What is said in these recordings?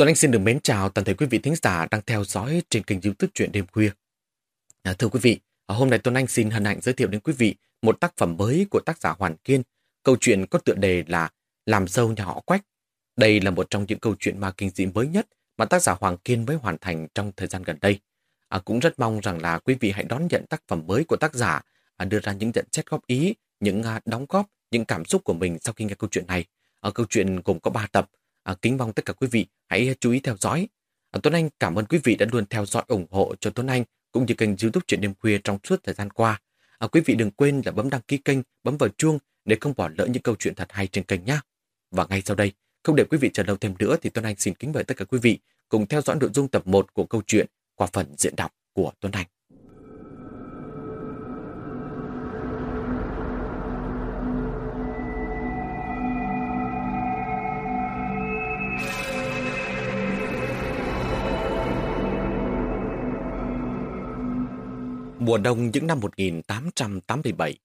Tuấn Anh xin được mến chào toàn thể quý vị thính giả đang theo dõi trên kênh youtube Chuyện Đêm Khuya. À, thưa quý vị, à, hôm nay Tuấn Anh xin hân hạnh giới thiệu đến quý vị một tác phẩm mới của tác giả Hoàn Kiên. Câu chuyện có tựa đề là Làm dâu nhà họ Quách. Đây là một trong những câu chuyện ma kinh dị mới nhất mà tác giả Hoàng Kiên mới hoàn thành trong thời gian gần đây. À, cũng rất mong rằng là quý vị hãy đón nhận tác phẩm mới của tác giả, à, đưa ra những nhận xét góp ý, những à, đóng góp, những cảm xúc của mình sau khi nghe câu chuyện này. À, câu chuyện gồm có 3 tập, À, kính mong tất cả quý vị hãy chú ý theo dõi. À, Tuấn Anh cảm ơn quý vị đã luôn theo dõi ủng hộ cho Tuấn Anh cũng như kênh youtube Chuyện Đêm Khuya trong suốt thời gian qua. À, quý vị đừng quên là bấm đăng ký kênh, bấm vào chuông để không bỏ lỡ những câu chuyện thật hay trên kênh nhé. Và ngay sau đây, không để quý vị chờ lâu thêm nữa thì Tuấn Anh xin kính mời tất cả quý vị cùng theo dõi nội dung tập 1 của câu chuyện qua phần diễn đọc của Tuấn Anh. Mùa đông những năm 1887,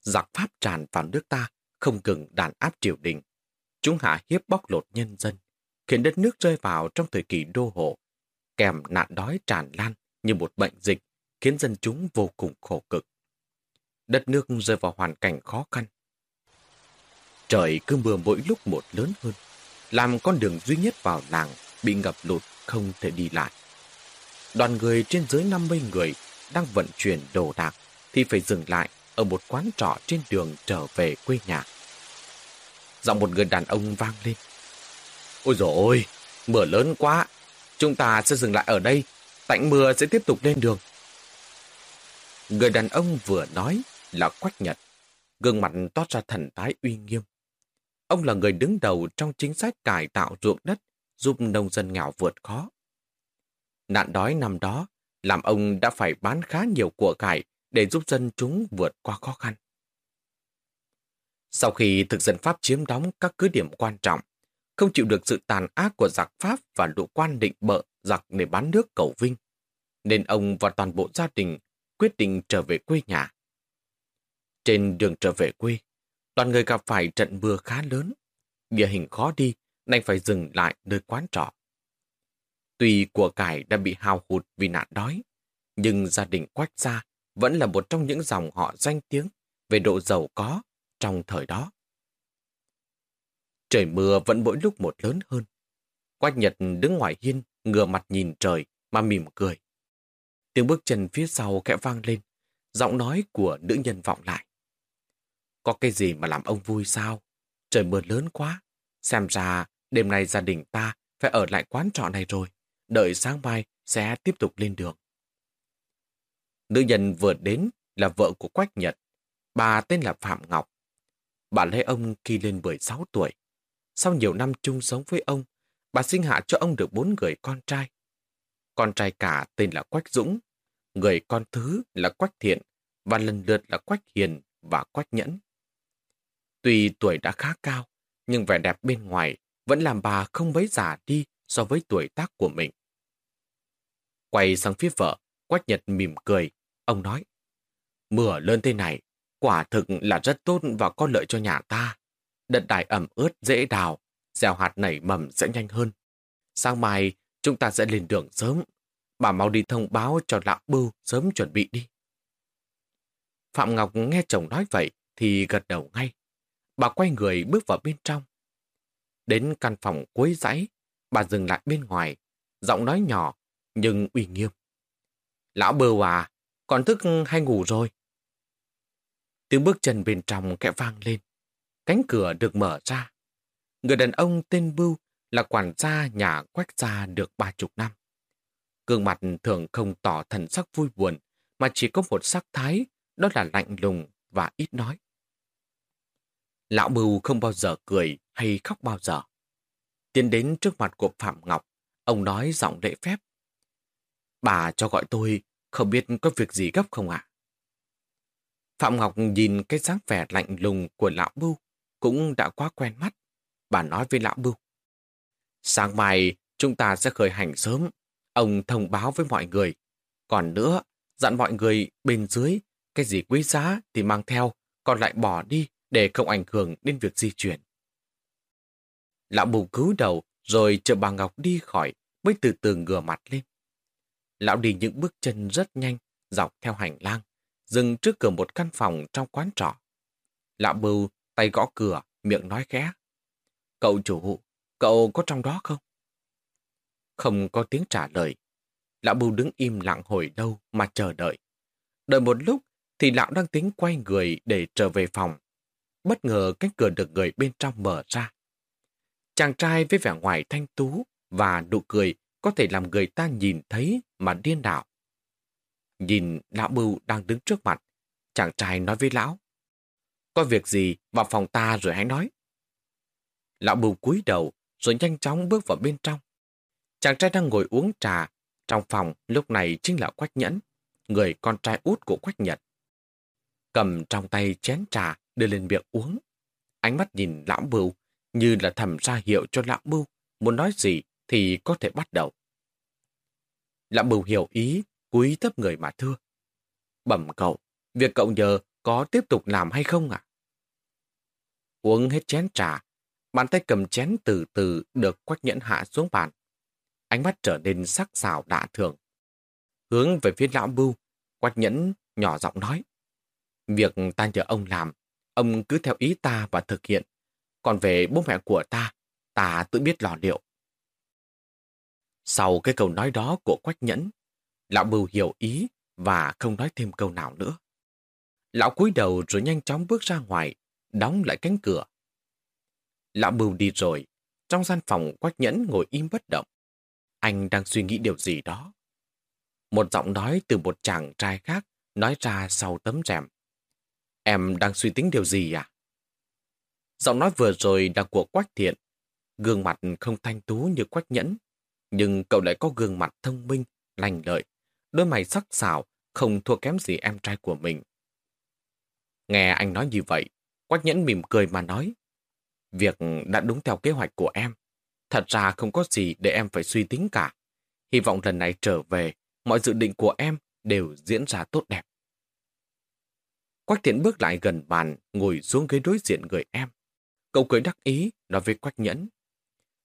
giặc Pháp tràn vào nước ta, không ngừng đàn áp triều đình. Chúng hạ hiếp bóc lột nhân dân, khiến đất nước rơi vào trong thời kỳ đô hộ, kèm nạn đói tràn lan như một bệnh dịch, khiến dân chúng vô cùng khổ cực. Đất nước rơi vào hoàn cảnh khó khăn. Trời cứ mưa mỗi lúc một lớn hơn, làm con đường duy nhất vào làng bị ngập lụt không thể đi lại. Đoàn người trên dưới 50 người đang vận chuyển đồ đạc thì phải dừng lại ở một quán trọ trên đường trở về quê nhà. Giọng một người đàn ông vang lên. Ôi dồi ôi, mưa lớn quá, chúng ta sẽ dừng lại ở đây, tạnh mưa sẽ tiếp tục lên đường. Người đàn ông vừa nói là Quách Nhật, gương mặt toát ra thần thái uy nghiêm. Ông là người đứng đầu trong chính sách cải tạo ruộng đất giúp nông dân nghèo vượt khó. Nạn đói năm đó làm ông đã phải bán khá nhiều của cải để giúp dân chúng vượt qua khó khăn. Sau khi thực dân Pháp chiếm đóng các cứ điểm quan trọng, không chịu được sự tàn ác của giặc Pháp và lũ quan định bợ giặc để bán nước cầu vinh, nên ông và toàn bộ gia đình quyết định trở về quê nhà. Trên đường trở về quê, toàn người gặp phải trận mưa khá lớn, địa hình khó đi nên phải dừng lại nơi quán trọ. Tuy của cải đã bị hao hụt vì nạn đói, nhưng gia đình Quách Gia vẫn là một trong những dòng họ danh tiếng về độ giàu có trong thời đó. Trời mưa vẫn mỗi lúc một lớn hơn. Quách Nhật đứng ngoài hiên, ngửa mặt nhìn trời mà mỉm cười. Tiếng bước chân phía sau khẽ vang lên, giọng nói của nữ nhân vọng lại. Có cái gì mà làm ông vui sao? Trời mưa lớn quá. Xem ra đêm nay gia đình ta phải ở lại quán trọ này rồi đợi sáng mai sẽ tiếp tục lên đường. Nữ nhân vừa đến là vợ của Quách Nhật, bà tên là Phạm Ngọc. Bà lấy ông khi lên 16 tuổi. Sau nhiều năm chung sống với ông, bà sinh hạ cho ông được bốn người con trai. Con trai cả tên là Quách Dũng, người con thứ là Quách Thiện và lần lượt là Quách Hiền và Quách Nhẫn. Tuy tuổi đã khá cao, nhưng vẻ đẹp bên ngoài vẫn làm bà không mấy già đi so với tuổi tác của mình. Quay sang phía vợ, Quách Nhật mỉm cười. Ông nói, mưa lớn thế này, quả thực là rất tốt và có lợi cho nhà ta. Đất đai ẩm ướt dễ đào, gieo hạt nảy mầm sẽ nhanh hơn. Sáng mai, chúng ta sẽ lên đường sớm. Bà mau đi thông báo cho lão bưu sớm chuẩn bị đi. Phạm Ngọc nghe chồng nói vậy thì gật đầu ngay. Bà quay người bước vào bên trong. Đến căn phòng cuối dãy, bà dừng lại bên ngoài, giọng nói nhỏ nhưng uy nghiêm. Lão bơ hòa còn thức hay ngủ rồi? Tiếng bước chân bên trong kẽ vang lên. Cánh cửa được mở ra. Người đàn ông tên Bưu là quản gia nhà quách gia được ba chục năm. Gương mặt thường không tỏ thần sắc vui buồn, mà chỉ có một sắc thái, đó là lạnh lùng và ít nói. Lão Bưu không bao giờ cười hay khóc bao giờ. Tiến đến trước mặt của Phạm Ngọc, ông nói giọng lễ phép. Bà cho gọi tôi, không biết có việc gì gấp không ạ? Phạm Ngọc nhìn cái dáng vẻ lạnh lùng của lão Bưu, cũng đã quá quen mắt. Bà nói với lão Bưu. Sáng mai, chúng ta sẽ khởi hành sớm. Ông thông báo với mọi người. Còn nữa, dặn mọi người bên dưới, cái gì quý giá thì mang theo, còn lại bỏ đi để không ảnh hưởng đến việc di chuyển. Lão Bưu cứu đầu rồi chờ bà Ngọc đi khỏi mới từ từ ngửa mặt lên. Lão đi những bước chân rất nhanh, dọc theo hành lang, dừng trước cửa một căn phòng trong quán trọ. Lão bưu tay gõ cửa, miệng nói khẽ. Cậu chủ, cậu có trong đó không? Không có tiếng trả lời. Lão bưu đứng im lặng hồi đâu mà chờ đợi. Đợi một lúc thì lão đang tính quay người để trở về phòng. Bất ngờ cánh cửa được người bên trong mở ra. Chàng trai với vẻ ngoài thanh tú và nụ cười có thể làm người ta nhìn thấy mà điên đảo. Nhìn lão bưu đang đứng trước mặt, chàng trai nói với lão. Có việc gì vào phòng ta rồi hãy nói. Lão bưu cúi đầu rồi nhanh chóng bước vào bên trong. Chàng trai đang ngồi uống trà. Trong phòng lúc này chính là Quách Nhẫn, người con trai út của Quách Nhật. Cầm trong tay chén trà đưa lên miệng uống. Ánh mắt nhìn lão bưu như là thầm ra hiệu cho lão bưu muốn nói gì thì có thể bắt đầu. Lão bưu hiểu ý, cúi thấp người mà thưa. Bẩm cậu, việc cậu nhờ có tiếp tục làm hay không ạ? Uống hết chén trà, bàn tay cầm chén từ từ được quách nhẫn hạ xuống bàn. Ánh mắt trở nên sắc sảo đạ thường. Hướng về phía lão bưu, quách nhẫn nhỏ giọng nói. Việc ta nhờ ông làm, ông cứ theo ý ta và thực hiện. Còn về bố mẹ của ta, ta tự biết lò liệu. Sau cái câu nói đó của Quách Nhẫn, lão bưu hiểu ý và không nói thêm câu nào nữa. Lão cúi đầu rồi nhanh chóng bước ra ngoài, đóng lại cánh cửa. Lão bưu đi rồi, trong gian phòng Quách Nhẫn ngồi im bất động. Anh đang suy nghĩ điều gì đó. Một giọng nói từ một chàng trai khác nói ra sau tấm rèm. Em đang suy tính điều gì à? Giọng nói vừa rồi là của Quách Thiện. Gương mặt không thanh tú như Quách Nhẫn, nhưng cậu lại có gương mặt thông minh, lành lợi, đôi mày sắc sảo, không thua kém gì em trai của mình. Nghe anh nói như vậy, Quách Nhẫn mỉm cười mà nói, việc đã đúng theo kế hoạch của em. Thật ra không có gì để em phải suy tính cả. Hy vọng lần này trở về, mọi dự định của em đều diễn ra tốt đẹp. Quách Thiện bước lại gần bàn, ngồi xuống ghế đối diện người em. Cậu cười đắc ý, nói với Quách Nhẫn.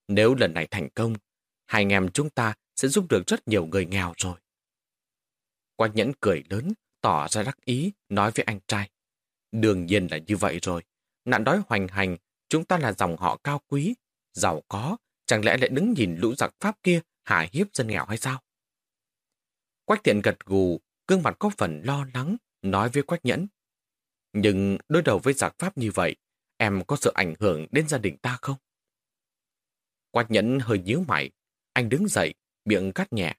Nếu lần này thành công, hai anh em chúng ta sẽ giúp được rất nhiều người nghèo rồi. Quách Nhẫn cười lớn, tỏ ra đắc ý, nói với anh trai. Đương nhiên là như vậy rồi. Nạn đói hoành hành, chúng ta là dòng họ cao quý, giàu có, chẳng lẽ lại đứng nhìn lũ giặc Pháp kia hạ hiếp dân nghèo hay sao? Quách Thiện gật gù, gương mặt có phần lo lắng, nói với Quách Nhẫn. Nhưng đối đầu với giặc Pháp như vậy, em có sợ ảnh hưởng đến gia đình ta không? Quách Nhẫn hơi nhíu mày, anh đứng dậy, miệng cắt nhẹ.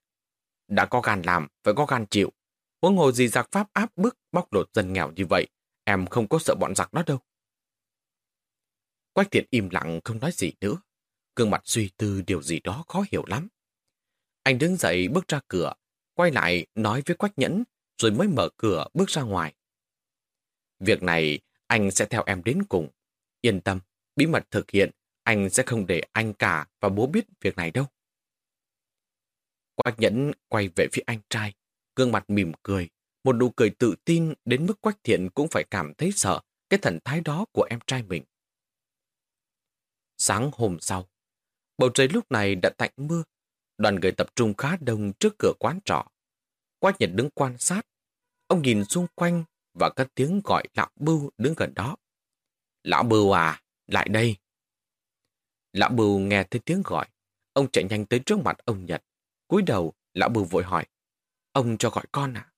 Đã có gan làm, phải có gan chịu. Huống hồ gì giặc Pháp áp bức bóc lột dân nghèo như vậy, em không có sợ bọn giặc đó đâu. Quách thiện im lặng không nói gì nữa. Gương mặt suy tư điều gì đó khó hiểu lắm. Anh đứng dậy bước ra cửa, quay lại nói với Quách Nhẫn, rồi mới mở cửa bước ra ngoài. Việc này anh sẽ theo em đến cùng. Yên tâm, bí mật thực hiện, anh sẽ không để anh cả và bố biết việc này đâu. Quách Nhẫn quay về phía anh trai, gương mặt mỉm cười, một nụ cười tự tin đến mức Quách Thiện cũng phải cảm thấy sợ cái thần thái đó của em trai mình. Sáng hôm sau, bầu trời lúc này đã tạnh mưa, đoàn người tập trung khá đông trước cửa quán trọ. Quách Nhật đứng quan sát, ông nhìn xung quanh và các tiếng gọi lão bưu đứng gần đó. Lão bưu à, lại đây. Lão bưu nghe thấy tiếng gọi, ông chạy nhanh tới trước mặt ông Nhật, cúi đầu, lão bưu vội hỏi. Ông cho gọi con à?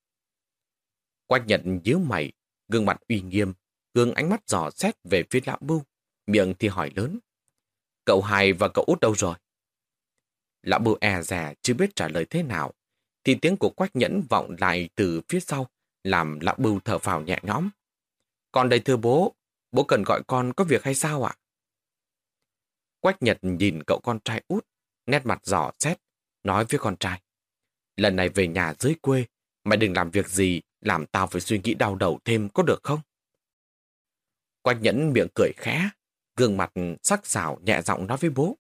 Quách nhận nhíu mày, gương mặt uy nghiêm, gương ánh mắt dò xét về phía lão bưu, miệng thì hỏi lớn. Cậu hai và cậu út đâu rồi? Lão bưu e rè chưa biết trả lời thế nào, thì tiếng của quách nhẫn vọng lại từ phía sau, làm lão bưu thở phào nhẹ nhõm. Con đây thưa bố, bố cần gọi con có việc hay sao ạ? Quách Nhật nhìn cậu con trai út, nét mặt giỏ xét, nói với con trai. Lần này về nhà dưới quê, mày đừng làm việc gì, làm tao phải suy nghĩ đau đầu thêm có được không? Quách nhẫn miệng cười khẽ, gương mặt sắc sảo nhẹ giọng nói với bố.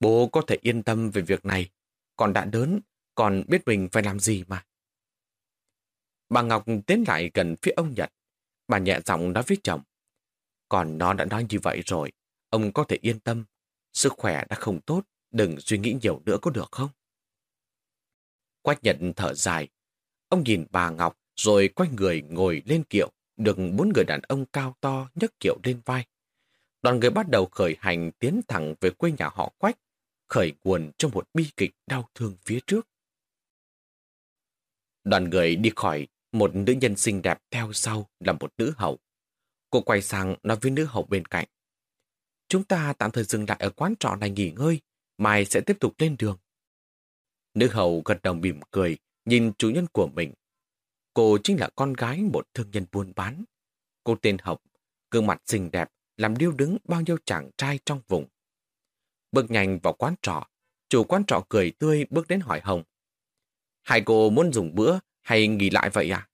Bố có thể yên tâm về việc này, còn đã đớn, còn biết mình phải làm gì mà. Bà Ngọc tiến lại gần phía ông Nhật, bà nhẹ giọng nói với chồng. Còn nó đã nói như vậy rồi, ông có thể yên tâm, sức khỏe đã không tốt, đừng suy nghĩ nhiều nữa có được không? Quách Nhật thở dài. Ông nhìn bà Ngọc rồi quay người ngồi lên kiệu, được bốn người đàn ông cao to nhấc kiệu lên vai. Đoàn người bắt đầu khởi hành tiến thẳng về quê nhà họ Quách, khởi nguồn trong một bi kịch đau thương phía trước. Đoàn người đi khỏi, một nữ nhân xinh đẹp theo sau là một nữ hậu. Cô quay sang nói với nữ hậu bên cạnh. Chúng ta tạm thời dừng lại ở quán trọ này nghỉ ngơi, mai sẽ tiếp tục lên đường. Nữ hậu gật đầu mỉm cười, nhìn chủ nhân của mình. Cô chính là con gái một thương nhân buôn bán. Cô tên Hồng, gương mặt xinh đẹp, làm điêu đứng bao nhiêu chàng trai trong vùng. Bước nhanh vào quán trọ, chủ quán trọ cười tươi bước đến hỏi Hồng. Hai cô muốn dùng bữa hay nghỉ lại vậy à?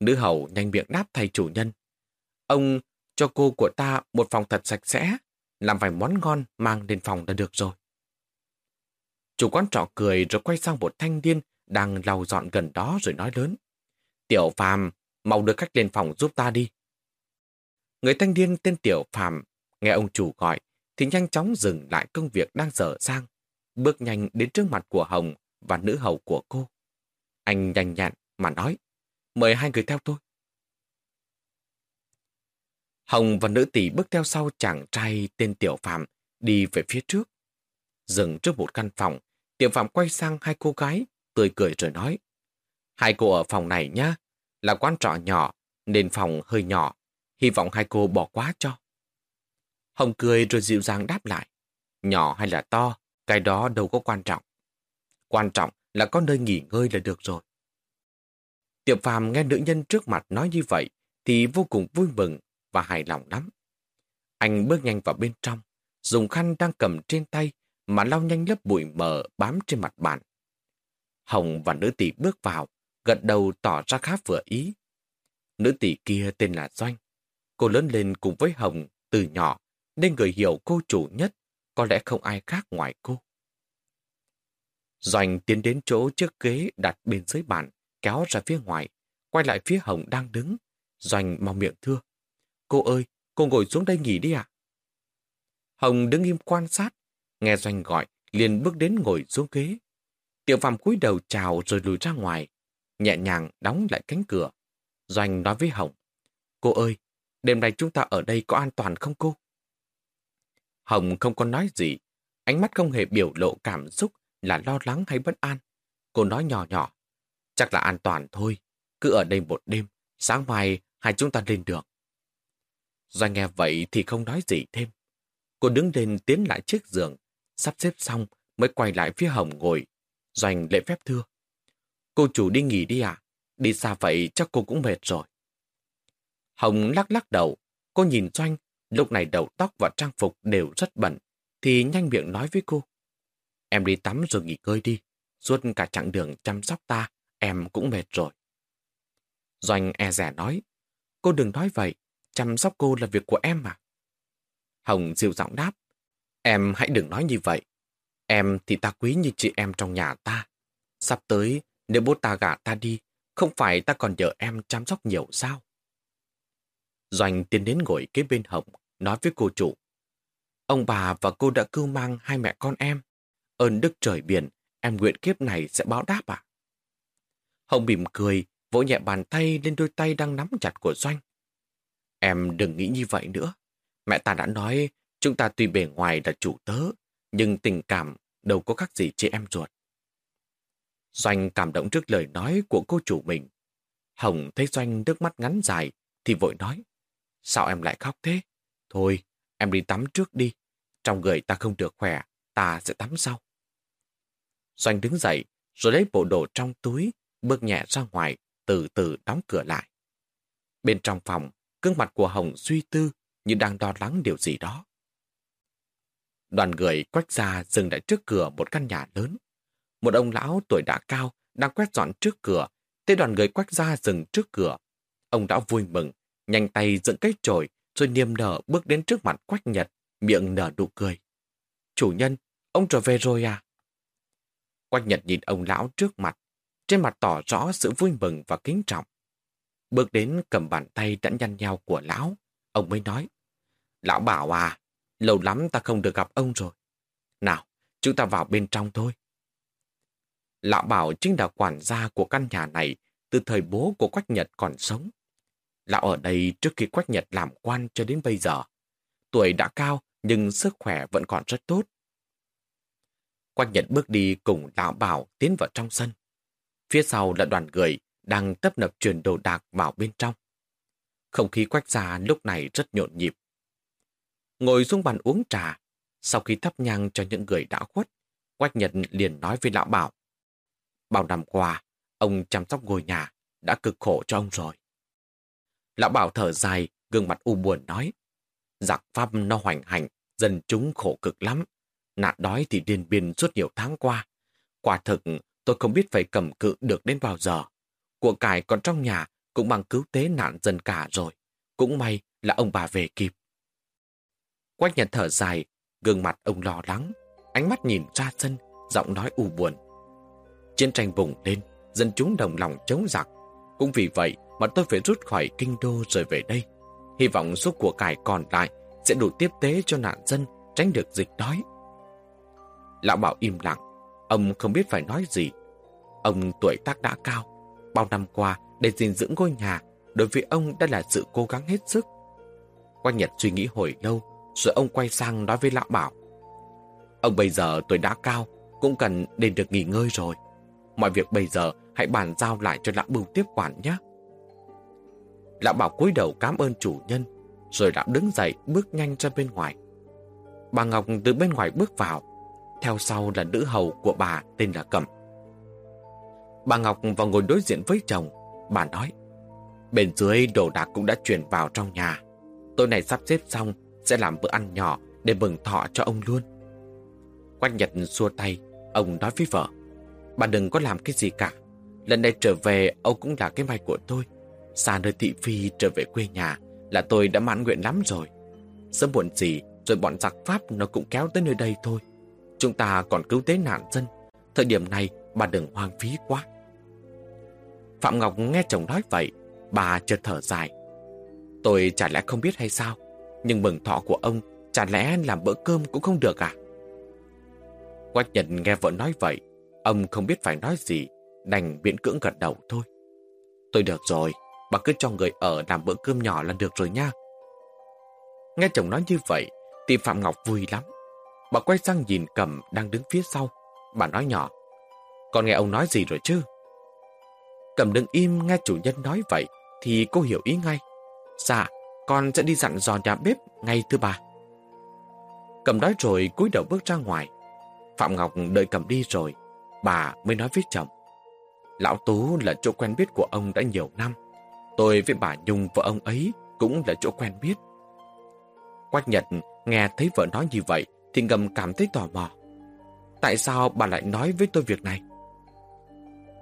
Nữ hầu nhanh miệng đáp thay chủ nhân. Ông cho cô của ta một phòng thật sạch sẽ, làm vài món ngon mang lên phòng là được rồi. Chủ quán trọ cười rồi quay sang một thanh niên đang lau dọn gần đó rồi nói lớn. Tiểu Phàm, mau đưa khách lên phòng giúp ta đi. Người thanh niên tên Tiểu Phàm nghe ông chủ gọi thì nhanh chóng dừng lại công việc đang dở sang, bước nhanh đến trước mặt của Hồng và nữ hầu của cô. Anh nhanh nhạn mà nói, mời hai người theo tôi. Hồng và nữ tỷ bước theo sau chàng trai tên Tiểu Phạm đi về phía trước. Dừng trước một căn phòng, Tiểu Phạm quay sang hai cô gái, tươi cười rồi nói. Hai cô ở phòng này nhá, là quán trọ nhỏ, nên phòng hơi nhỏ. Hy vọng hai cô bỏ quá cho. Hồng cười rồi dịu dàng đáp lại. Nhỏ hay là to, cái đó đâu có quan trọng. Quan trọng là có nơi nghỉ ngơi là được rồi. Tiểu phàm nghe nữ nhân trước mặt nói như vậy thì vô cùng vui mừng và hài lòng lắm. Anh bước nhanh vào bên trong, dùng khăn đang cầm trên tay mà lau nhanh lớp bụi mờ bám trên mặt bàn. Hồng và nữ tỷ bước vào, gật đầu tỏ ra khá vừa ý. Nữ tỷ kia tên là Doanh. Cô lớn lên cùng với Hồng từ nhỏ nên người hiểu cô chủ nhất có lẽ không ai khác ngoài cô. Doanh tiến đến chỗ chiếc ghế đặt bên dưới bàn, kéo ra phía ngoài, quay lại phía Hồng đang đứng. Doanh mong miệng thưa. Cô ơi, cô ngồi xuống đây nghỉ đi ạ. Hồng đứng im quan sát, nghe Doanh gọi, liền bước đến ngồi xuống ghế. Tiểu Phạm cúi đầu chào rồi lùi ra ngoài, nhẹ nhàng đóng lại cánh cửa. Doanh nói với Hồng, cô ơi, đêm nay chúng ta ở đây có an toàn không cô? Hồng không có nói gì, ánh mắt không hề biểu lộ cảm xúc là lo lắng hay bất an. Cô nói nhỏ nhỏ, chắc là an toàn thôi, cứ ở đây một đêm, sáng mai hai chúng ta lên đường. Doanh nghe vậy thì không nói gì thêm. Cô đứng lên tiến lại chiếc giường, sắp xếp xong mới quay lại phía Hồng ngồi. Doanh lễ phép thưa. Cô chủ đi nghỉ đi à? Đi xa vậy chắc cô cũng mệt rồi. Hồng lắc lắc đầu. Cô nhìn Doanh, lúc này đầu tóc và trang phục đều rất bẩn, thì nhanh miệng nói với cô. Em đi tắm rồi nghỉ ngơi đi. Suốt cả chặng đường chăm sóc ta, em cũng mệt rồi. Doanh e rẻ nói, cô đừng nói vậy, chăm sóc cô là việc của em mà. Hồng dịu giọng đáp, em hãy đừng nói như vậy. Em thì ta quý như chị em trong nhà ta. Sắp tới, nếu bố ta gả ta đi, không phải ta còn nhờ em chăm sóc nhiều sao? Doanh tiến đến ngồi kế bên Hồng, nói với cô chủ. Ông bà và cô đã cưu mang hai mẹ con em. Ơn đức trời biển, em nguyện kiếp này sẽ báo đáp à? Hồng mỉm cười, vỗ nhẹ bàn tay lên đôi tay đang nắm chặt của Doanh. Em đừng nghĩ như vậy nữa. Mẹ ta đã nói, chúng ta tuy bề ngoài là chủ tớ, nhưng tình cảm đâu có khác gì chị em ruột. Doanh cảm động trước lời nói của cô chủ mình. Hồng thấy Doanh nước mắt ngắn dài, thì vội nói. Sao em lại khóc thế? Thôi, em đi tắm trước đi. Trong người ta không được khỏe, ta sẽ tắm sau. Doanh đứng dậy, rồi lấy bộ đồ trong túi, bước nhẹ ra ngoài, từ từ đóng cửa lại. Bên trong phòng, gương mặt của Hồng suy tư như đang đo lắng điều gì đó. Đoàn người quách ra dừng lại trước cửa một căn nhà lớn. Một ông lão tuổi đã cao đang quét dọn trước cửa, thấy đoàn người quách ra dừng trước cửa. Ông đã vui mừng, nhanh tay dựng cái chổi rồi niềm nở bước đến trước mặt quách nhật, miệng nở nụ cười. Chủ nhân, ông trở về rồi à? Quách nhật nhìn ông lão trước mặt, trên mặt tỏ rõ sự vui mừng và kính trọng. Bước đến cầm bàn tay đã nhăn nhau của lão, ông mới nói. Lão bảo à, lâu lắm ta không được gặp ông rồi. Nào, chúng ta vào bên trong thôi. Lão Bảo chính là quản gia của căn nhà này từ thời bố của Quách Nhật còn sống. Lão ở đây trước khi Quách Nhật làm quan cho đến bây giờ. Tuổi đã cao nhưng sức khỏe vẫn còn rất tốt. Quách Nhật bước đi cùng Lão Bảo tiến vào trong sân. Phía sau là đoàn người đang tấp nập chuyển đồ đạc vào bên trong. Không khí quách gia lúc này rất nhộn nhịp. Ngồi xuống bàn uống trà, sau khi thắp nhang cho những người đã khuất, Quách Nhật liền nói với Lão Bảo. Bao năm qua, ông chăm sóc ngôi nhà, đã cực khổ cho ông rồi. Lão Bảo thở dài, gương mặt u buồn nói. Giặc Pháp nó hoành hành, dân chúng khổ cực lắm. Nạn đói thì điên biên suốt nhiều tháng qua. Quả thực, tôi không biết phải cầm cự được đến bao giờ. Của cải còn trong nhà cũng bằng cứu tế nạn dân cả rồi. Cũng may là ông bà về kịp. Quách nhận thở dài, gương mặt ông lo lắng, ánh mắt nhìn ra sân, giọng nói u buồn. Chiến tranh bùng lên, dân chúng đồng lòng chống giặc. Cũng vì vậy mà tôi phải rút khỏi kinh đô rồi về đây. Hy vọng số của cải còn lại sẽ đủ tiếp tế cho nạn dân tránh được dịch đói. Lão Bảo im lặng, ông không biết phải nói gì. Ông tuổi tác đã cao, bao năm qua để gìn giữ ngôi nhà đối với ông đã là sự cố gắng hết sức. Quang Nhật suy nghĩ hồi lâu, rồi ông quay sang nói với Lão Bảo. Ông bây giờ tuổi đã cao, cũng cần nên được nghỉ ngơi rồi. Mọi việc bây giờ hãy bàn giao lại cho Lão Bưu tiếp quản nhé. Lão Bảo cúi đầu cảm ơn chủ nhân, rồi lão đứng dậy bước nhanh ra bên ngoài. Bà Ngọc từ bên ngoài bước vào, theo sau là nữ hầu của bà tên là Cẩm. Bà Ngọc vào ngồi đối diện với chồng, bà nói, bên dưới đồ đạc cũng đã chuyển vào trong nhà. Tối nay sắp xếp xong, sẽ làm bữa ăn nhỏ để mừng thọ cho ông luôn. Quách Nhật xua tay, ông nói với vợ, bà đừng có làm cái gì cả. Lần này trở về, ông cũng là cái may của tôi. Xa nơi thị phi trở về quê nhà là tôi đã mãn nguyện lắm rồi. Sớm muộn gì, rồi bọn giặc Pháp nó cũng kéo tới nơi đây thôi. Chúng ta còn cứu tế nạn dân. Thời điểm này, bà đừng hoang phí quá. Phạm Ngọc nghe chồng nói vậy, bà chợt thở dài. Tôi chả lẽ không biết hay sao, nhưng mừng thọ của ông chả lẽ làm bữa cơm cũng không được à? Quách Nhật nghe vợ nói vậy, ông không biết phải nói gì, đành miễn cưỡng gật đầu thôi. Tôi được rồi, bà cứ cho người ở làm bữa cơm nhỏ là được rồi nha. Nghe chồng nói như vậy, thì Phạm Ngọc vui lắm. Bà quay sang nhìn Cẩm đang đứng phía sau. Bà nói nhỏ, con nghe ông nói gì rồi chứ? Cẩm đứng im nghe chủ nhân nói vậy, thì cô hiểu ý ngay. Dạ, con sẽ đi dặn dò nhà bếp ngay thứ ba. cầm nói rồi cúi đầu bước ra ngoài. Phạm Ngọc đợi cầm đi rồi, bà mới nói với chồng. Lão Tú là chỗ quen biết của ông đã nhiều năm. Tôi với bà Nhung vợ ông ấy cũng là chỗ quen biết. Quách Nhật nghe thấy vợ nói như vậy thì ngầm cảm thấy tò mò. Tại sao bà lại nói với tôi việc này?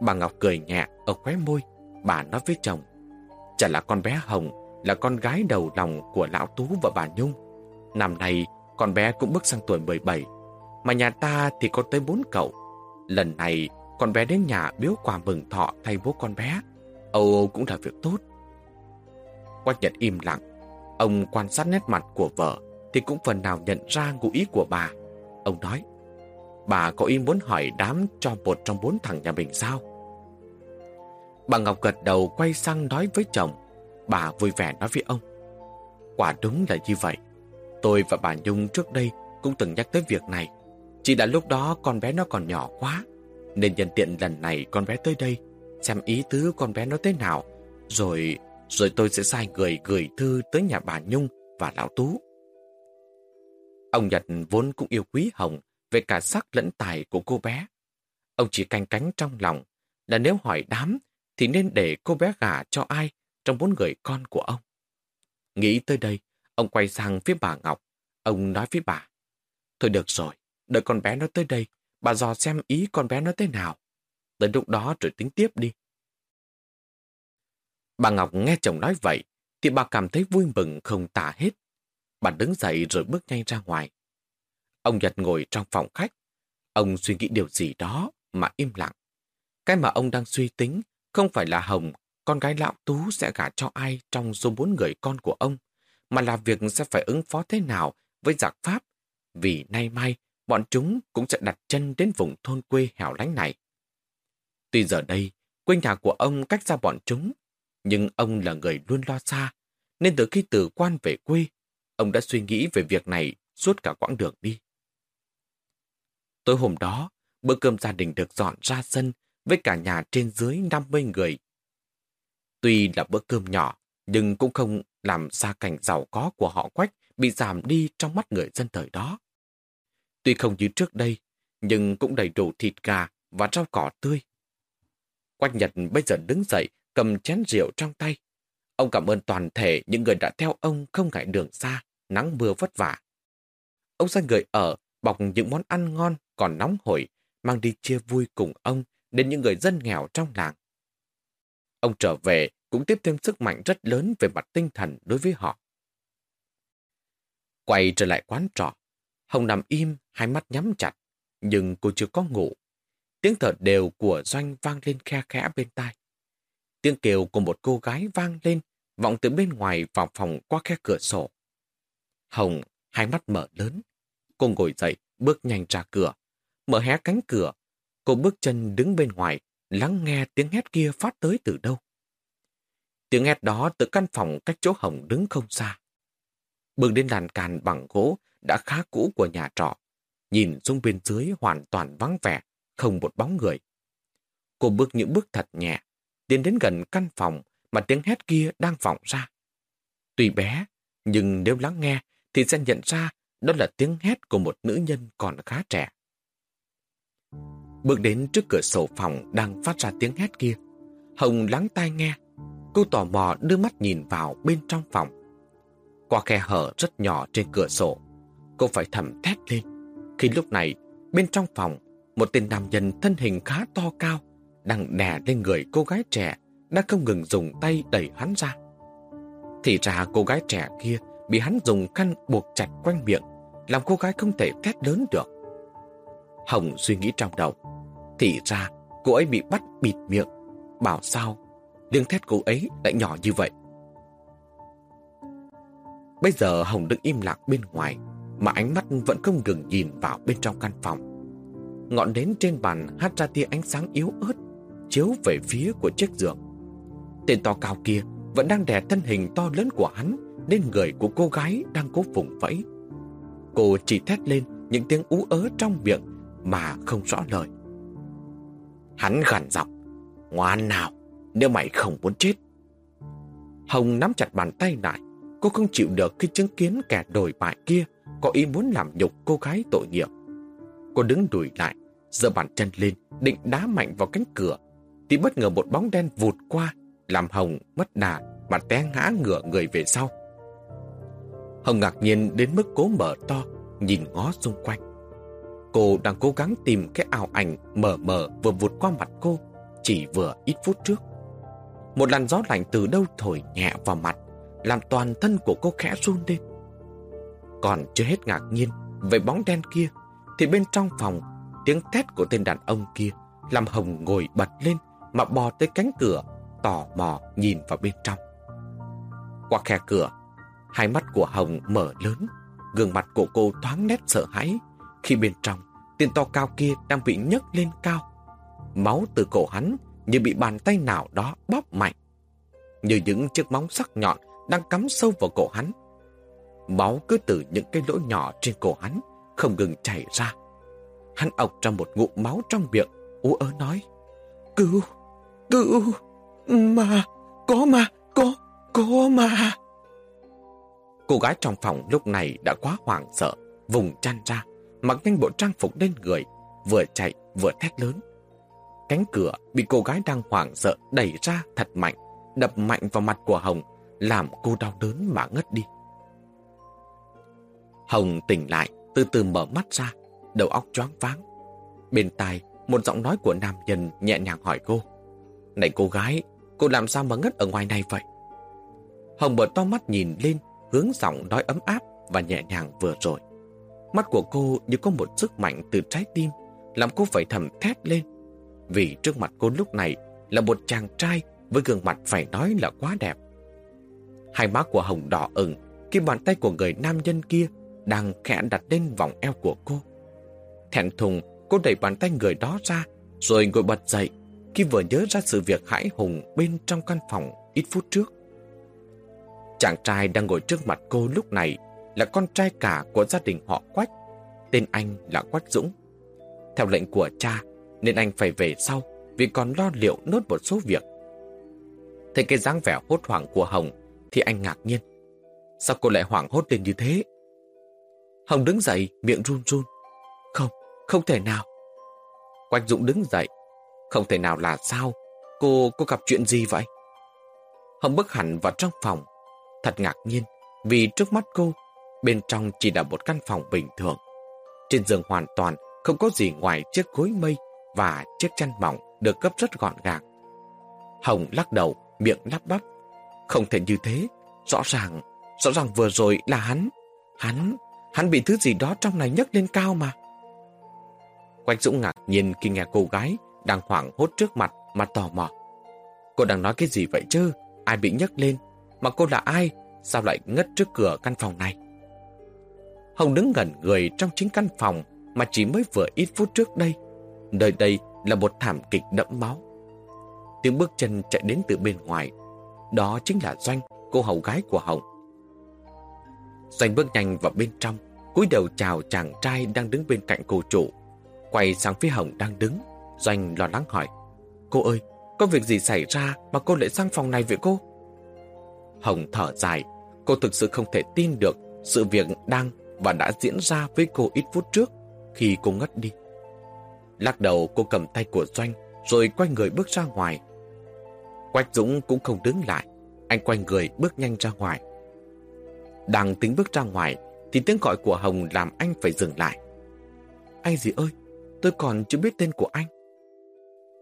Bà Ngọc cười nhẹ ở khóe môi. Bà nói với chồng. Chả là con bé Hồng, là con gái đầu lòng của Lão Tú và bà Nhung. Năm nay, con bé cũng bước sang tuổi 17. Mà nhà ta thì có tới bốn cậu. Lần này, con bé đến nhà biếu quà mừng thọ thay bố con bé. Âu âu cũng là việc tốt. Quách Nhật im lặng. Ông quan sát nét mặt của vợ thì cũng phần nào nhận ra ngụ ý của bà. Ông nói, bà có ý muốn hỏi đám cho một trong bốn thằng nhà mình sao? Bà Ngọc gật đầu quay sang nói với chồng. Bà vui vẻ nói với ông. Quả đúng là như vậy. Tôi và bà Nhung trước đây cũng từng nhắc tới việc này. Chỉ là lúc đó con bé nó còn nhỏ quá. Nên nhân tiện lần này con bé tới đây, xem ý tứ con bé nó thế nào. Rồi rồi tôi sẽ sai người gửi thư tới nhà bà Nhung và Lão Tú. Ông Nhật vốn cũng yêu quý Hồng về cả sắc lẫn tài của cô bé. Ông chỉ canh cánh trong lòng là nếu hỏi đám thì nên để cô bé gả cho ai trong bốn người con của ông. Nghĩ tới đây, ông quay sang phía bà Ngọc. Ông nói với bà, Thôi được rồi, đợi con bé nó tới đây, bà dò xem ý con bé nó thế nào. Tới lúc đó rồi tính tiếp đi. Bà Ngọc nghe chồng nói vậy, thì bà cảm thấy vui mừng không tả hết. Bà đứng dậy rồi bước nhanh ra ngoài. Ông Nhật ngồi trong phòng khách. Ông suy nghĩ điều gì đó mà im lặng. Cái mà ông đang suy tính không phải là Hồng, con gái lão Tú sẽ gả cho ai trong số bốn người con của ông, mà là việc sẽ phải ứng phó thế nào với giặc Pháp, vì nay mai bọn chúng cũng sẽ đặt chân đến vùng thôn quê hẻo lánh này. Tuy giờ đây, quê nhà của ông cách xa bọn chúng, nhưng ông là người luôn lo xa, nên từ khi từ quan về quê, ông đã suy nghĩ về việc này suốt cả quãng đường đi. Tối hôm đó, bữa cơm gia đình được dọn ra sân với cả nhà trên dưới 50 người. Tuy là bữa cơm nhỏ, nhưng cũng không làm xa cảnh giàu có của họ quách bị giảm đi trong mắt người dân thời đó. Tuy không như trước đây, nhưng cũng đầy đủ thịt gà và rau cỏ tươi. Quách Nhật bây giờ đứng dậy, cầm chén rượu trong tay. Ông cảm ơn toàn thể những người đã theo ông không ngại đường xa, nắng mưa vất vả. Ông ra người ở, bọc những món ăn ngon còn nóng hổi, mang đi chia vui cùng ông đến những người dân nghèo trong làng. Ông trở về cũng tiếp thêm sức mạnh rất lớn về mặt tinh thần đối với họ. Quay trở lại quán trọ, Hồng nằm im, hai mắt nhắm chặt, nhưng cô chưa có ngủ. Tiếng thở đều của Doanh vang lên khe khẽ bên tai. Tiếng kêu của một cô gái vang lên, vọng từ bên ngoài vào phòng qua khe cửa sổ. Hồng, hai mắt mở lớn. Cô ngồi dậy, bước nhanh ra cửa. Mở hé cánh cửa. Cô bước chân đứng bên ngoài, lắng nghe tiếng hét kia phát tới từ đâu. Tiếng hét đó từ căn phòng cách chỗ Hồng đứng không xa. Bước đến đàn càn bằng gỗ đã khá cũ của nhà trọ. Nhìn xuống bên dưới hoàn toàn vắng vẻ, không một bóng người. Cô bước những bước thật nhẹ, tiến đến gần căn phòng mà tiếng hét kia đang vọng ra. Tuy bé, nhưng nếu lắng nghe thì sẽ nhận ra đó là tiếng hét của một nữ nhân còn khá trẻ. Bước đến trước cửa sổ phòng đang phát ra tiếng hét kia. Hồng lắng tai nghe. Cô tò mò đưa mắt nhìn vào bên trong phòng. Qua khe hở rất nhỏ trên cửa sổ, cô phải thầm thét lên. Khi lúc này, bên trong phòng, một tên nam nhân thân hình khá to cao đang đè lên người cô gái trẻ đang không ngừng dùng tay đẩy hắn ra. Thì ra cô gái trẻ kia bị hắn dùng khăn buộc chặt quanh miệng, làm cô gái không thể thét lớn được. Hồng suy nghĩ trong đầu. Thì ra cô ấy bị bắt bịt miệng. Bảo sao tiếng thét cô ấy lại nhỏ như vậy. Bây giờ Hồng đứng im lặng bên ngoài, mà ánh mắt vẫn không ngừng nhìn vào bên trong căn phòng. Ngọn nến trên bàn hát ra tia ánh sáng yếu ớt, chiếu về phía của chiếc giường. Tên to cao kia vẫn đang đè thân hình to lớn của hắn lên người của cô gái đang cố vùng vẫy. Cô chỉ thét lên những tiếng ú ớ trong miệng mà không rõ lời. Hắn gằn giọng, ngoan nào, nếu mày không muốn chết. Hồng nắm chặt bàn tay lại, cô không chịu được khi chứng kiến kẻ đồi bại kia có ý muốn làm nhục cô gái tội nghiệp. Cô đứng đùi lại, giơ bàn chân lên, định đá mạnh vào cánh cửa, thì bất ngờ một bóng đen vụt qua, làm Hồng mất đà mà té ngã ngửa người về sau. Hồng ngạc nhiên đến mức cố mở to, nhìn ngó xung quanh. Cô đang cố gắng tìm cái ảo ảnh mờ mờ vừa vụt qua mặt cô, chỉ vừa ít phút trước. Một làn gió lạnh từ đâu thổi nhẹ vào mặt, làm toàn thân của cô khẽ run lên. Còn chưa hết ngạc nhiên về bóng đen kia, thì bên trong phòng, tiếng thét của tên đàn ông kia làm Hồng ngồi bật lên mà bò tới cánh cửa, tò mò nhìn vào bên trong. Qua khe cửa, hai mắt của Hồng mở lớn, gương mặt của cô thoáng nét sợ hãi khi bên trong tên to cao kia đang bị nhấc lên cao. Máu từ cổ hắn như bị bàn tay nào đó bóp mạnh, như những chiếc móng sắc nhọn đang cắm sâu vào cổ hắn. Máu cứ từ những cái lỗ nhỏ trên cổ hắn không ngừng chảy ra. Hắn ọc ra một ngụm máu trong miệng, ú ớ nói. Cứu, cứu, mà, có mà, có, có mà. Cô gái trong phòng lúc này đã quá hoảng sợ, vùng chăn ra, mặc nhanh bộ trang phục lên người, vừa chạy vừa thét lớn. Cánh cửa bị cô gái đang hoảng sợ đẩy ra thật mạnh, đập mạnh vào mặt của Hồng, làm cô đau đớn mà ngất đi. Hồng tỉnh lại, từ từ mở mắt ra, đầu óc choáng váng. Bên tai, một giọng nói của nam nhân nhẹ nhàng hỏi cô. Này cô gái, cô làm sao mà ngất ở ngoài này vậy? Hồng mở to mắt nhìn lên, hướng giọng nói ấm áp và nhẹ nhàng vừa rồi. Mắt của cô như có một sức mạnh từ trái tim, làm cô phải thầm thét lên. Vì trước mặt cô lúc này là một chàng trai với gương mặt phải nói là quá đẹp. Hai má của Hồng đỏ ửng khi bàn tay của người nam nhân kia đang khẽ đặt lên vòng eo của cô. Thẹn thùng, cô đẩy bàn tay người đó ra, rồi ngồi bật dậy khi vừa nhớ ra sự việc hãi hùng bên trong căn phòng ít phút trước. Chàng trai đang ngồi trước mặt cô lúc này là con trai cả của gia đình họ Quách, tên anh là Quách Dũng. Theo lệnh của cha, nên anh phải về sau vì còn lo liệu nốt một số việc. Thấy cái dáng vẻ hốt hoảng của Hồng thì anh ngạc nhiên. Sao cô lại hoảng hốt lên như thế? Hồng đứng dậy, miệng run run. Không, không thể nào. Quách Dũng đứng dậy. Không thể nào là sao? Cô, cô gặp chuyện gì vậy? Hồng bước hẳn vào trong phòng. Thật ngạc nhiên, vì trước mắt cô, bên trong chỉ là một căn phòng bình thường. Trên giường hoàn toàn không có gì ngoài chiếc gối mây và chiếc chăn mỏng được gấp rất gọn gàng. Hồng lắc đầu, miệng lắp bắp. Không thể như thế, rõ ràng, rõ ràng vừa rồi là hắn. Hắn, hắn bị thứ gì đó trong này nhấc lên cao mà. Quách Dũng ngạc nhiên khi nghe cô gái đang hoảng hốt trước mặt mà tò mò. Cô đang nói cái gì vậy chứ? Ai bị nhấc lên? Mà cô là ai? Sao lại ngất trước cửa căn phòng này? Hồng đứng ngẩn người trong chính căn phòng mà chỉ mới vừa ít phút trước đây. Nơi đây là một thảm kịch đẫm máu. Tiếng bước chân chạy đến từ bên ngoài. Đó chính là Doanh, cô hầu gái của Hồng. Doanh bước nhanh vào bên trong, cúi đầu chào chàng trai đang đứng bên cạnh cô chủ. Quay sang phía Hồng đang đứng, Doanh lo lắng hỏi. Cô ơi, có việc gì xảy ra mà cô lại sang phòng này vậy cô? Hồng thở dài, cô thực sự không thể tin được sự việc đang và đã diễn ra với cô ít phút trước khi cô ngất đi. Lắc đầu cô cầm tay của Doanh rồi quay người bước ra ngoài. Quách Dũng cũng không đứng lại, anh quay người bước nhanh ra ngoài. Đang tính bước ra ngoài thì tiếng gọi của Hồng làm anh phải dừng lại. Anh gì ơi, tôi còn chưa biết tên của anh.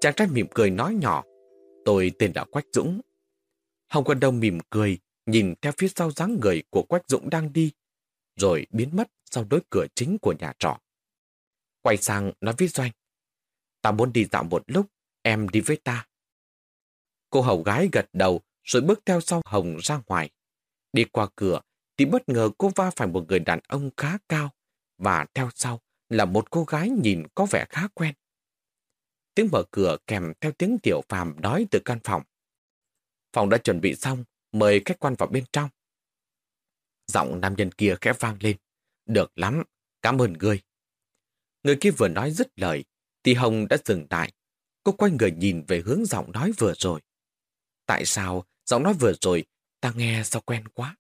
Chàng trai mỉm cười nói nhỏ, tôi tên là Quách Dũng. Hồng Quân Đông mỉm cười, nhìn theo phía sau dáng người của Quách Dũng đang đi, rồi biến mất sau đôi cửa chính của nhà trọ. Quay sang nói với Doanh, ta muốn đi dạo một lúc, em đi với ta. Cô hầu gái gật đầu rồi bước theo sau Hồng ra ngoài. Đi qua cửa thì bất ngờ cô va phải một người đàn ông khá cao và theo sau là một cô gái nhìn có vẻ khá quen. Tiếng mở cửa kèm theo tiếng tiểu phàm nói từ căn phòng. Phòng đã chuẩn bị xong, mời khách quan vào bên trong. Giọng nam nhân kia khẽ vang lên. Được lắm, cảm ơn người. Người kia vừa nói dứt lời, thì Hồng đã dừng lại. Cô quay người nhìn về hướng giọng nói vừa rồi. Tại sao giọng nói vừa rồi ta nghe sao quen quá?